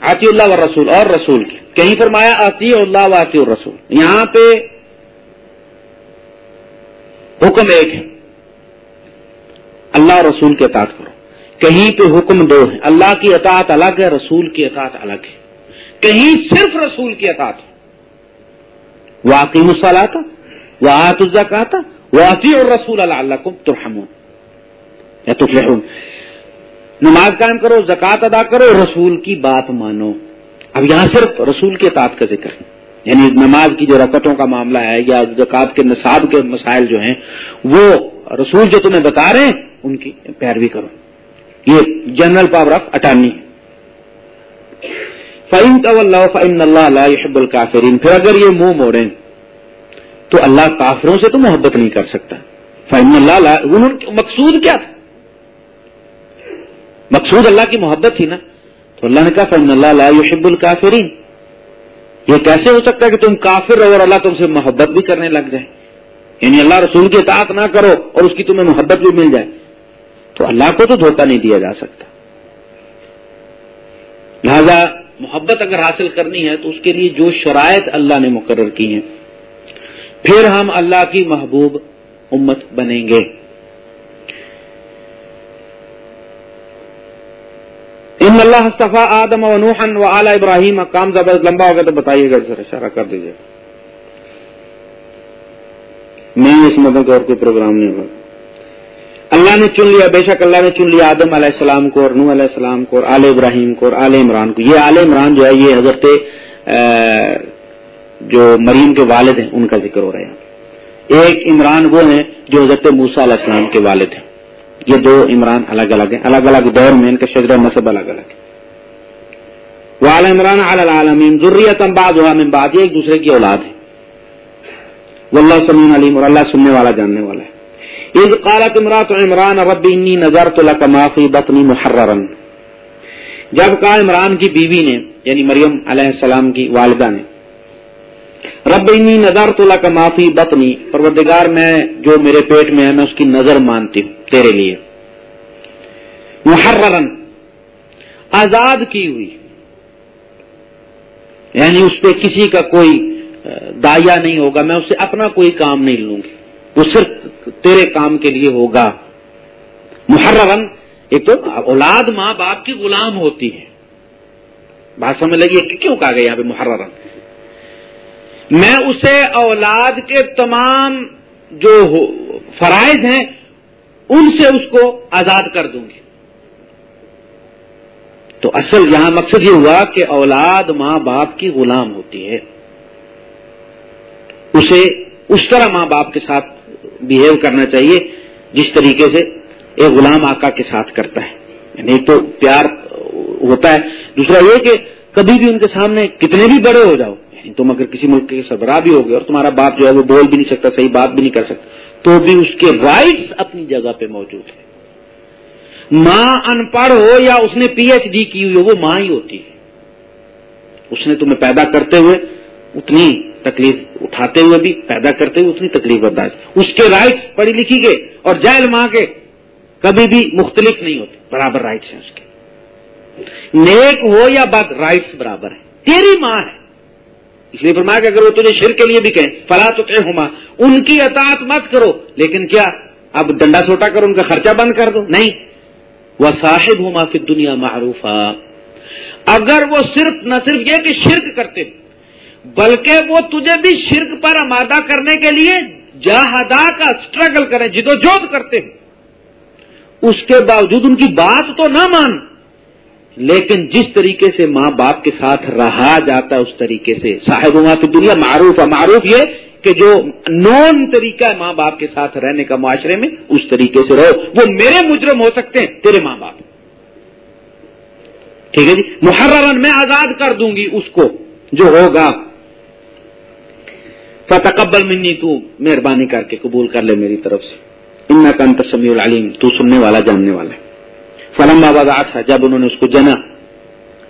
آتی اللہ و رسول اور رسول کی۔ کہیں فرمایا آتی اللہ واطی الرسول یہاں پہ حکم ایک ہے۔ اللہ رسول کے اطاعت کرو۔ کہیں پہ حکم دو ہے۔ اللہ کی اطاعت الگ ہے، رسول کی اطاعت الگ ہے۔ کہیں صرف رسول کی اطاعت واقعی مسال آتا وہ آت آتا وہ آتی اور رسول اللہ اللہ کو ترحم یا تو نماز قائم کرو، زکوٰۃ ادا کرو، رسول کی بات مانو۔ اب یہاں صرف رسول کے اطاعت کا ذکر ہے۔ یعنی نماز کی جو رکتوں کا معاملہ ہے یا زکوٰۃ کے نصاب کے مسائل جو ہیں، وہ رسول جو تمہیں بتا رہے ہیں، ان کی پیروی کرو۔ یہ جنرل پاور آف اٹارنی فعین فعین اللہ اللہ الکافرین پھر اگر یہ منہ موڑیں، تو اللہ کافروں سے تو محبت نہیں کر سکتا۔ فعین اللہ مقصود کیا تھا؟ مقصود اللہ کی محبت تھی نا؟ تو اللہ نے کہا فن اللہ یحب الکافرین یہ کیسے ہو سکتا ہے کہ تم کافر رہو اور اللہ تم سے محبت بھی کرنے لگ جائے؟ یعنی اللہ رسول کی اطاعت نہ کرو اور اس کی تمہیں محبت بھی مل جائے۔ تو اللہ کو تو دھوکہ نہیں دیا جا سکتا۔ لہذا محبت اگر حاصل کرنی ہے تو اس کے لیے جو شرائط اللہ نے مقرر کی ہیں، پھر ہم اللہ کی محبوب امت بنیں گے۔ ان اللہ صفا آدم و نوحن و اعلی ابراہیم کام زبردست لمبا ہوگا تو بتائیے گا سر اشارہ کر دیجیے نہیں اس مدد اور کوئی پروگرام نہیں ہوگا اللہ نے چن لیا، بے شک اللہ نے چن لیا آدم علیہ السلام کو اور نو علیہ السلام کو اور آل ابراہیم کو اور آل عمران کو۔ یہ آل عمران جو ہے، یہ حضرت جو مریم کے والد ہیں، ان کا ذکر ہو رہا ہے۔ ایک عمران وہ ہیں جو حضرت موسا علیہ السلام کے والد ہیں۔ یہ دو عمران الگ الگ ہیں، الگ الگ دور میں ان کا شجر نصب الگ الگ ہے وال عمران العالمین ضروریت امباد ہوا میں یہ ایک دوسرے کی اولاد ہے واللہ سمین علیم، اور اللہ سننے والا، جاننے والا ہے۔ عید قالت امرات عمران رب انی نظر تو معافی بطنی محررن۔ جب کہا عمران کی بیوی نے یعنی مریم علیہ السلام کی والدہ نے رب انی نظر تو کا معافی بتنی پروردگار، میں جو میرے پیٹ میں ہے، میں اس کی نظر مانتی ہوں، تیرے لیے۔ محررن، آزاد کی ہوئی۔ یعنی اس پہ کسی کا کوئی دایا نہیں ہوگا، میں اس سے اپنا کوئی کام نہیں لوں گی۔ وہ صرف تیرے کام کے لیے ہوگا۔ محررن، ایک تو اولاد ماں باپ کی غلام ہوتی ہے بات سمجھ لگی؟ کہ کیوں کہا گیا یہاں پہ محررن؟ میں اسے اولاد کے تمام جو فرائض ہیں، ان سے اس کو آزاد کر دوں گی۔ تو اصل یہاں مقصد یہ ہوا کہ اولاد ماں باپ کی غلام ہوتی ہے۔ اسے اس طرح ماں باپ کے ساتھ بہیو کرنا چاہیے، جس طریقے سے ایک غلام آقا کے ساتھ کرتا ہے۔ یعنی ایک تو پیار ہوتا ہے۔ دوسرا یہ کہ کبھی بھی ان کے سامنے کتنے بھی بڑے ہو جاؤ تم اگر کسی ملک کے سربراہ بھی ہو گئے اور تمہارا باپ جو ہے وہ بول بھی نہیں سکتا، صحیح بات بھی نہیں کر سکتا، تو بھی اس کے رائٹس اپنی جگہ پہ موجود ہیں۔ ماں ان پڑھ ہو یا اس نے پی ایچ ڈی کی ہوئی ہو، وہ ماں ہی ہوتی ہے۔ اس نے تمہیں پیدا کرتے ہوئے اتنی تکلیف اٹھاتے ہوئے بھی، پیدا کرتے ہوئے اتنی تکلیف برداشت۔ اس کے رائٹس پڑھی لکھی گئے اور جیل ماں کے کبھی بھی مختلف نہیں ہوتے، برابر رائٹس ہیں اس کے۔ نیک ہو یا بد، رائٹس برابر ہیں۔ تیری ماں ہے۔ اس لیے فرمایا کہ اگر وہ تجھے شر کے لیے بھی کہیں، فلا تو ہوما ان کی اطاعت مت کرو، لیکن کیا اب ڈنڈا سوٹا کر ان کا خرچہ بند کر دو؟ نہیں. وہ صاحب ہوما پھر دنیا معروف اگر وہ صرف نہ صرف یہ کہ شرک کرتے، بلکہ وہ تجھے بھی شرک پر آمادہ کرنے کے لیے جہادا کا اسٹرگل کریں، جدوجہد کرتے ہیں اس کے باوجود ان کی بات تو نہ مان۔ لیکن جس طریقے سے ماں باپ کے ساتھ رہا جاتا ہے، اس طریقے سے صاحب وہاں کی دنیا معروف ہے، معروف یہ کہ جو نون طریقہ ہے ماں باپ کے ساتھ رہنے کا معاشرے میں، اس طریقے سے رہو۔ وہ میرے مجرم ہو سکتے ہیں، تیرے ماں باپ۔ ٹھیک ہے جی؟ محرم میں آزاد کر دوں گی اس کو، جو ہوگا۔ فتقبل منی تو، مہربانی کر کے قبول کر لے میری طرف سے۔ ان کا انتسمی العلیم، تو سننے والا، جاننے والا ہے۔ فلم وضع تھا جب انہوں نے اس کو جنا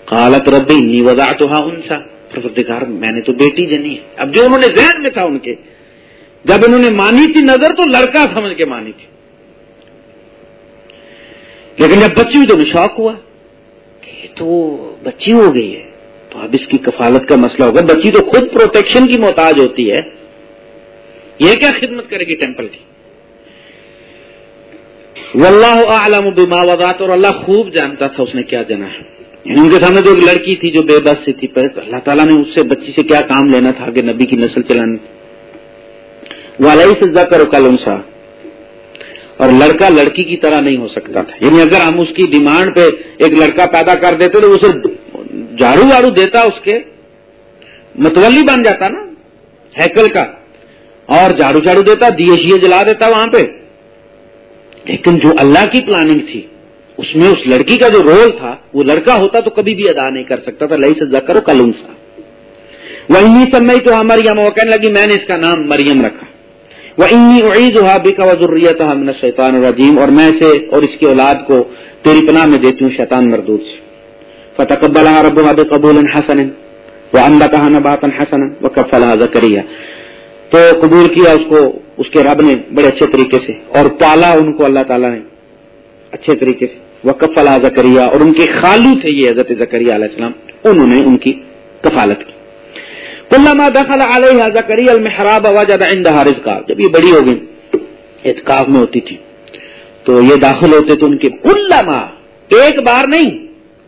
قالت ربی نی وضع تو ہاں انسا پروردگار، میں نے تو بیٹی جنی ہے۔ اب جو انہوں نے ذہن میں تھا ان کے، جب انہوں نے مانی تھی نظر تو لڑکا سمجھ کے مانی تھی۔ لیکن جب بچی ہوئی تو انہیں شوق ہوا کہ تو بچی ہو گئی ہے۔ تو اب اس کی کفالت کا مسئلہ ہوگا۔ بچی تو خود پروٹیکشن کی محتاج ہوتی ہے۔ یہ کیا خدمت کرے گی ٹیمپل کی؟ واللہ اعلم بما وضعت اور اللہ خوب جانتا تھا اس نے کیا جنا ہے۔ یعنی ان کے سامنے جو ایک لڑکی تھی، جو بے بس سی تھی اللہ تعالیٰ نے اس سے بچی سے کیا کام لینا تھا کہ نبی کی نسل چلانی والی سے کر کل انسا اور لڑکا لڑکی کی طرح نہیں ہو سکتا تھا۔ یعنی اگر ہم اس کی ڈیمانڈ پہ ایک لڑکا پیدا کر دیتے تو اسے جھاڑو واڑو دیتا اس کے۔ متولی بن جاتا نا، ہیکل کا۔ اور جھاڑو جھاڑو دیتا، دیے شیے جلا دیتا وہاں پہ۔ لیکن جو اللہ کی پلاننگ تھی، اس میں اس لڑکی کا جو رول تھا، وہ لڑکا ہوتا تو کبھی بھی ادا نہیں کر سکتا تھا، لئی سجا کرو کلوم سا وہی سب میں تو مریم وہ کہنے لگی، میں نے اس کا نام مریم رکھا۔ وہ انی عید ہوا بے کا وزریت شیطان الرجیم اور میں سے اور اس کی اولاد کو تیری پناہ میں دیتی ہوں، شیطان مردود سے۔ فتح قبل رب قبول حسن وہ اندہ کہا نباتن حسن وہ کفلا زکریہ تو قبول کیا اس کو، اس کے رب نے بڑے اچھے طریقے سے، اور پالا ان کو اللہ تعالیٰ نے اچھے طریقے سے۔ وہ کفلا زکریہ اور ان کے خالو تھے یہ حضرت زکریہ علیہ السلام، انہوں نے ان کی کفالت کی۔ کلما دخل علیہ زکری المحراب وجد عندها رزقا۔ جب یہ بڑی ہو گئی، اعتکاف میں ہوتی تھی، تو یہ داخل ہوتے تو ان کے کلما ایک بار نہیں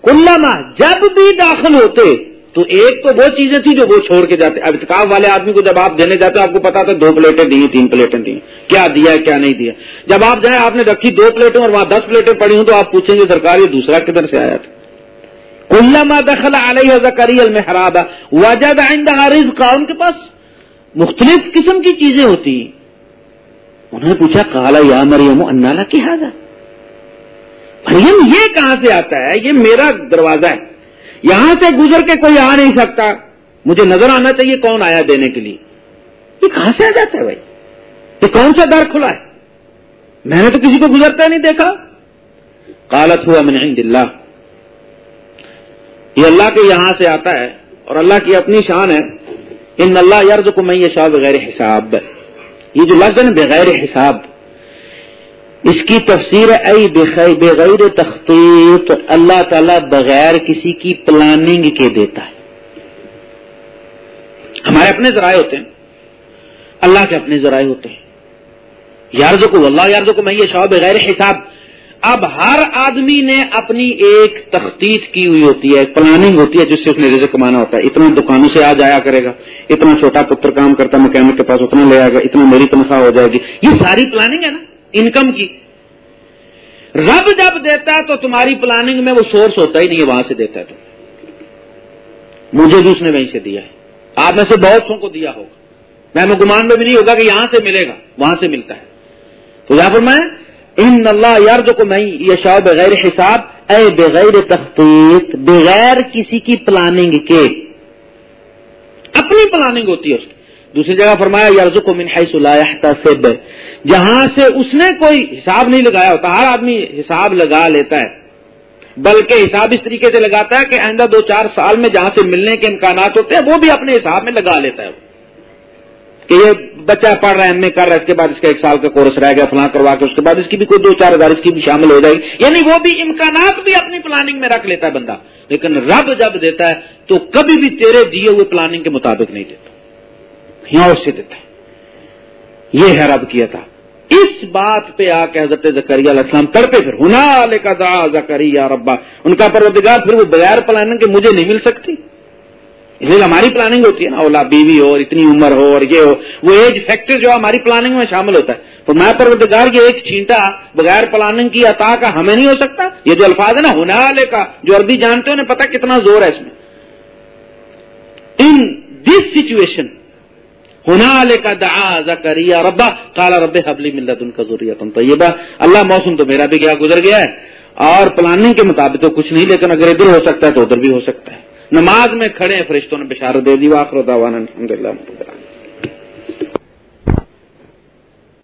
کلما جب بھی داخل ہوتے تو ایک تو وہ چیزیں تھی جو وہ چھوڑ کے جاتے اب اتکاف والے آدمی کو جب آپ دینے جاتے آپ کو پتا تھا دو پلیٹیں دی تین پلیٹیں دی کیا دیا کیا نہیں دیا۔ جب آپ جائیں، آپ نے رکھی دو پلیٹیں اور وہاں دس پلیٹیں پڑی ہوں تو آپ پوچھیں گے، سرکار یہ دوسرا کدھر سے آیا تھا؟ کلما دخل علیہ زکری المحراب، وجد عندها رزقا۔ ان کے پاس مختلف قسم کی چیزیں ہوتی انہوں نے پوچھا کالا یا مریم انالا کی حاضر مریم، یہ کہاں سے آتا ہے؟ یہ میرا دروازہ ہے۔ یہاں سے گزر کے کوئی آ نہیں سکتا۔ مجھے نظر آنا چاہیے کون آیا دینے کے لیے۔ یہ کہاں سے آ جاتا ہے بھائی؟ یہ کون سا در کھلا ہے؟ میں نے تو کسی کو گزرتا نہیں دیکھا۔ کالت ہوا من عند اللہ۔ یہ اللہ کے یہاں سے آتا ہے اور اللہ کی اپنی شان ہے۔ ان اللہ یرز کو میں یہ شاہ بغیر حساب۔ یہ جو لفظ ہے بغیر حساب۔ اس کی تفسیر اے بغیر تخطیط، اللہ تعالی بغیر کسی کی پلاننگ کے دیتا ہے۔ ہمارے اپنے ذرائع ہوتے ہیں۔ اللہ کے اپنے ذرائع ہوتے ہیں۔ یارز کو اللہ یارز کو میں یہ شاہ بغیر حساب۔ اب ہر آدمی نے اپنی ایک تختیت کی ہوئی ہوتی ہے پلاننگ ہوتی ہے، جس سے اس نے رزق کمانا ہوتا ہے۔ اتنا دکانوں سے آ جایا کرے گا، اتنا چھوٹا پتر کام کرتا مکینک کے پاس، اتنا لے آئے گا، اتنا میری تنخواہ ہو جائے گی۔ یہ ساری پلاننگ ہے نا۔ انکم کی۔ رب جب دیتا ہے تو تمہاری پلاننگ میں وہ سورس ہوتا ہی نہیں ہے، وہاں سے دیتا ہے تو۔ مجھے بھی اس نے وہیں سے دیا ہے۔ آپ میں سے بہت سو کو دیا ہوگا۔ میں گمان میں بھی نہیں ہوگا کہ یہاں سے ملے گا، وہاں سے ملتا ہے۔ تو یہاں پر میں ان اللہ یار جو کو میں یہ شاہ بغیر حساب، اے بغیر تخطیط، بغیر کسی کی پلاننگ کے۔ اپنی پلاننگ ہوتی ہے اس کی۔ دوسری جگہ فرمایا یارز کو من حیث جہاں سے اس نے کوئی حساب نہیں لگایا ہوتا، ہر آدمی حساب لگا لیتا ہے، بلکہ حساب اس طریقے سے لگاتا ہے کہ آئندہ دو چار سال میں جہاں سے ملنے کے امکانات ہوتے ہیں، وہ بھی اپنے حساب میں لگا لیتا ہے۔ کہ یہ بچہ پڑھ رہا ہے، ایم اے کر رہا ہے، اس کے بعد اس کا ایک سال کا کورس رہ گیا، فلاں کروا کے اس کے بعد اس کی بھی کوئی دو چار ہزار اس کی بھی شامل ہو جائے گی۔ یعنی وہ بھی امکانات بھی اپنی پلاننگ میں رکھ لیتا ہے بندہ، لیکن رب جب دیتا ہے تو کبھی بھی تیرے دیے ہوئے پلاننگ کے مطابق نہیں دیتا۔ یہاں سے دیتا ہے یہ ہے رب کیا تھا اس بات پہ آ کے حضرت زکریہ علیہ السلام تڑپے پھر۔ ہنا لے کا دا زکریہ ربا۔ ان کا پروردگار پھر وہ بغیر پلاننگ کے مجھے نہیں مل سکتی۔ اس لیے ہماری پلاننگ ہوتی ہے نا اولا بیوی ہو، اور اتنی عمر ہو، اور یہ ہو۔ وہ ایج فیکٹر جو ہماری پلاننگ میں شامل ہوتا ہے۔ تو میں پروردگار کی ایک چینٹا بغیر پلاننگ کی عطا کا ہمیں نہیں ہو سکتا؟ یہ جو الفاظ ہے نا ہونا والے کا جو عربی جانتے انہیں پتا کتنا زور ہے اس میں۔ ان دس سچویشن ہونا کا دعا زکریہ ربا کالا رب حبلی ملت ان کا ضروریات طیبہ۔ یہ با اللہ موسم تو میرا بھی گیا، گزر گیا ہے۔ اور پلاننگ کے مطابق تو کچھ نہیں، لیکن اگر ادھر ہو سکتا ہے تو ادھر بھی ہو سکتا ہے۔ نماز میں کھڑے ہیں، فرشتوں نے بشارت دے دی، واخر دعوانا الحمدللہ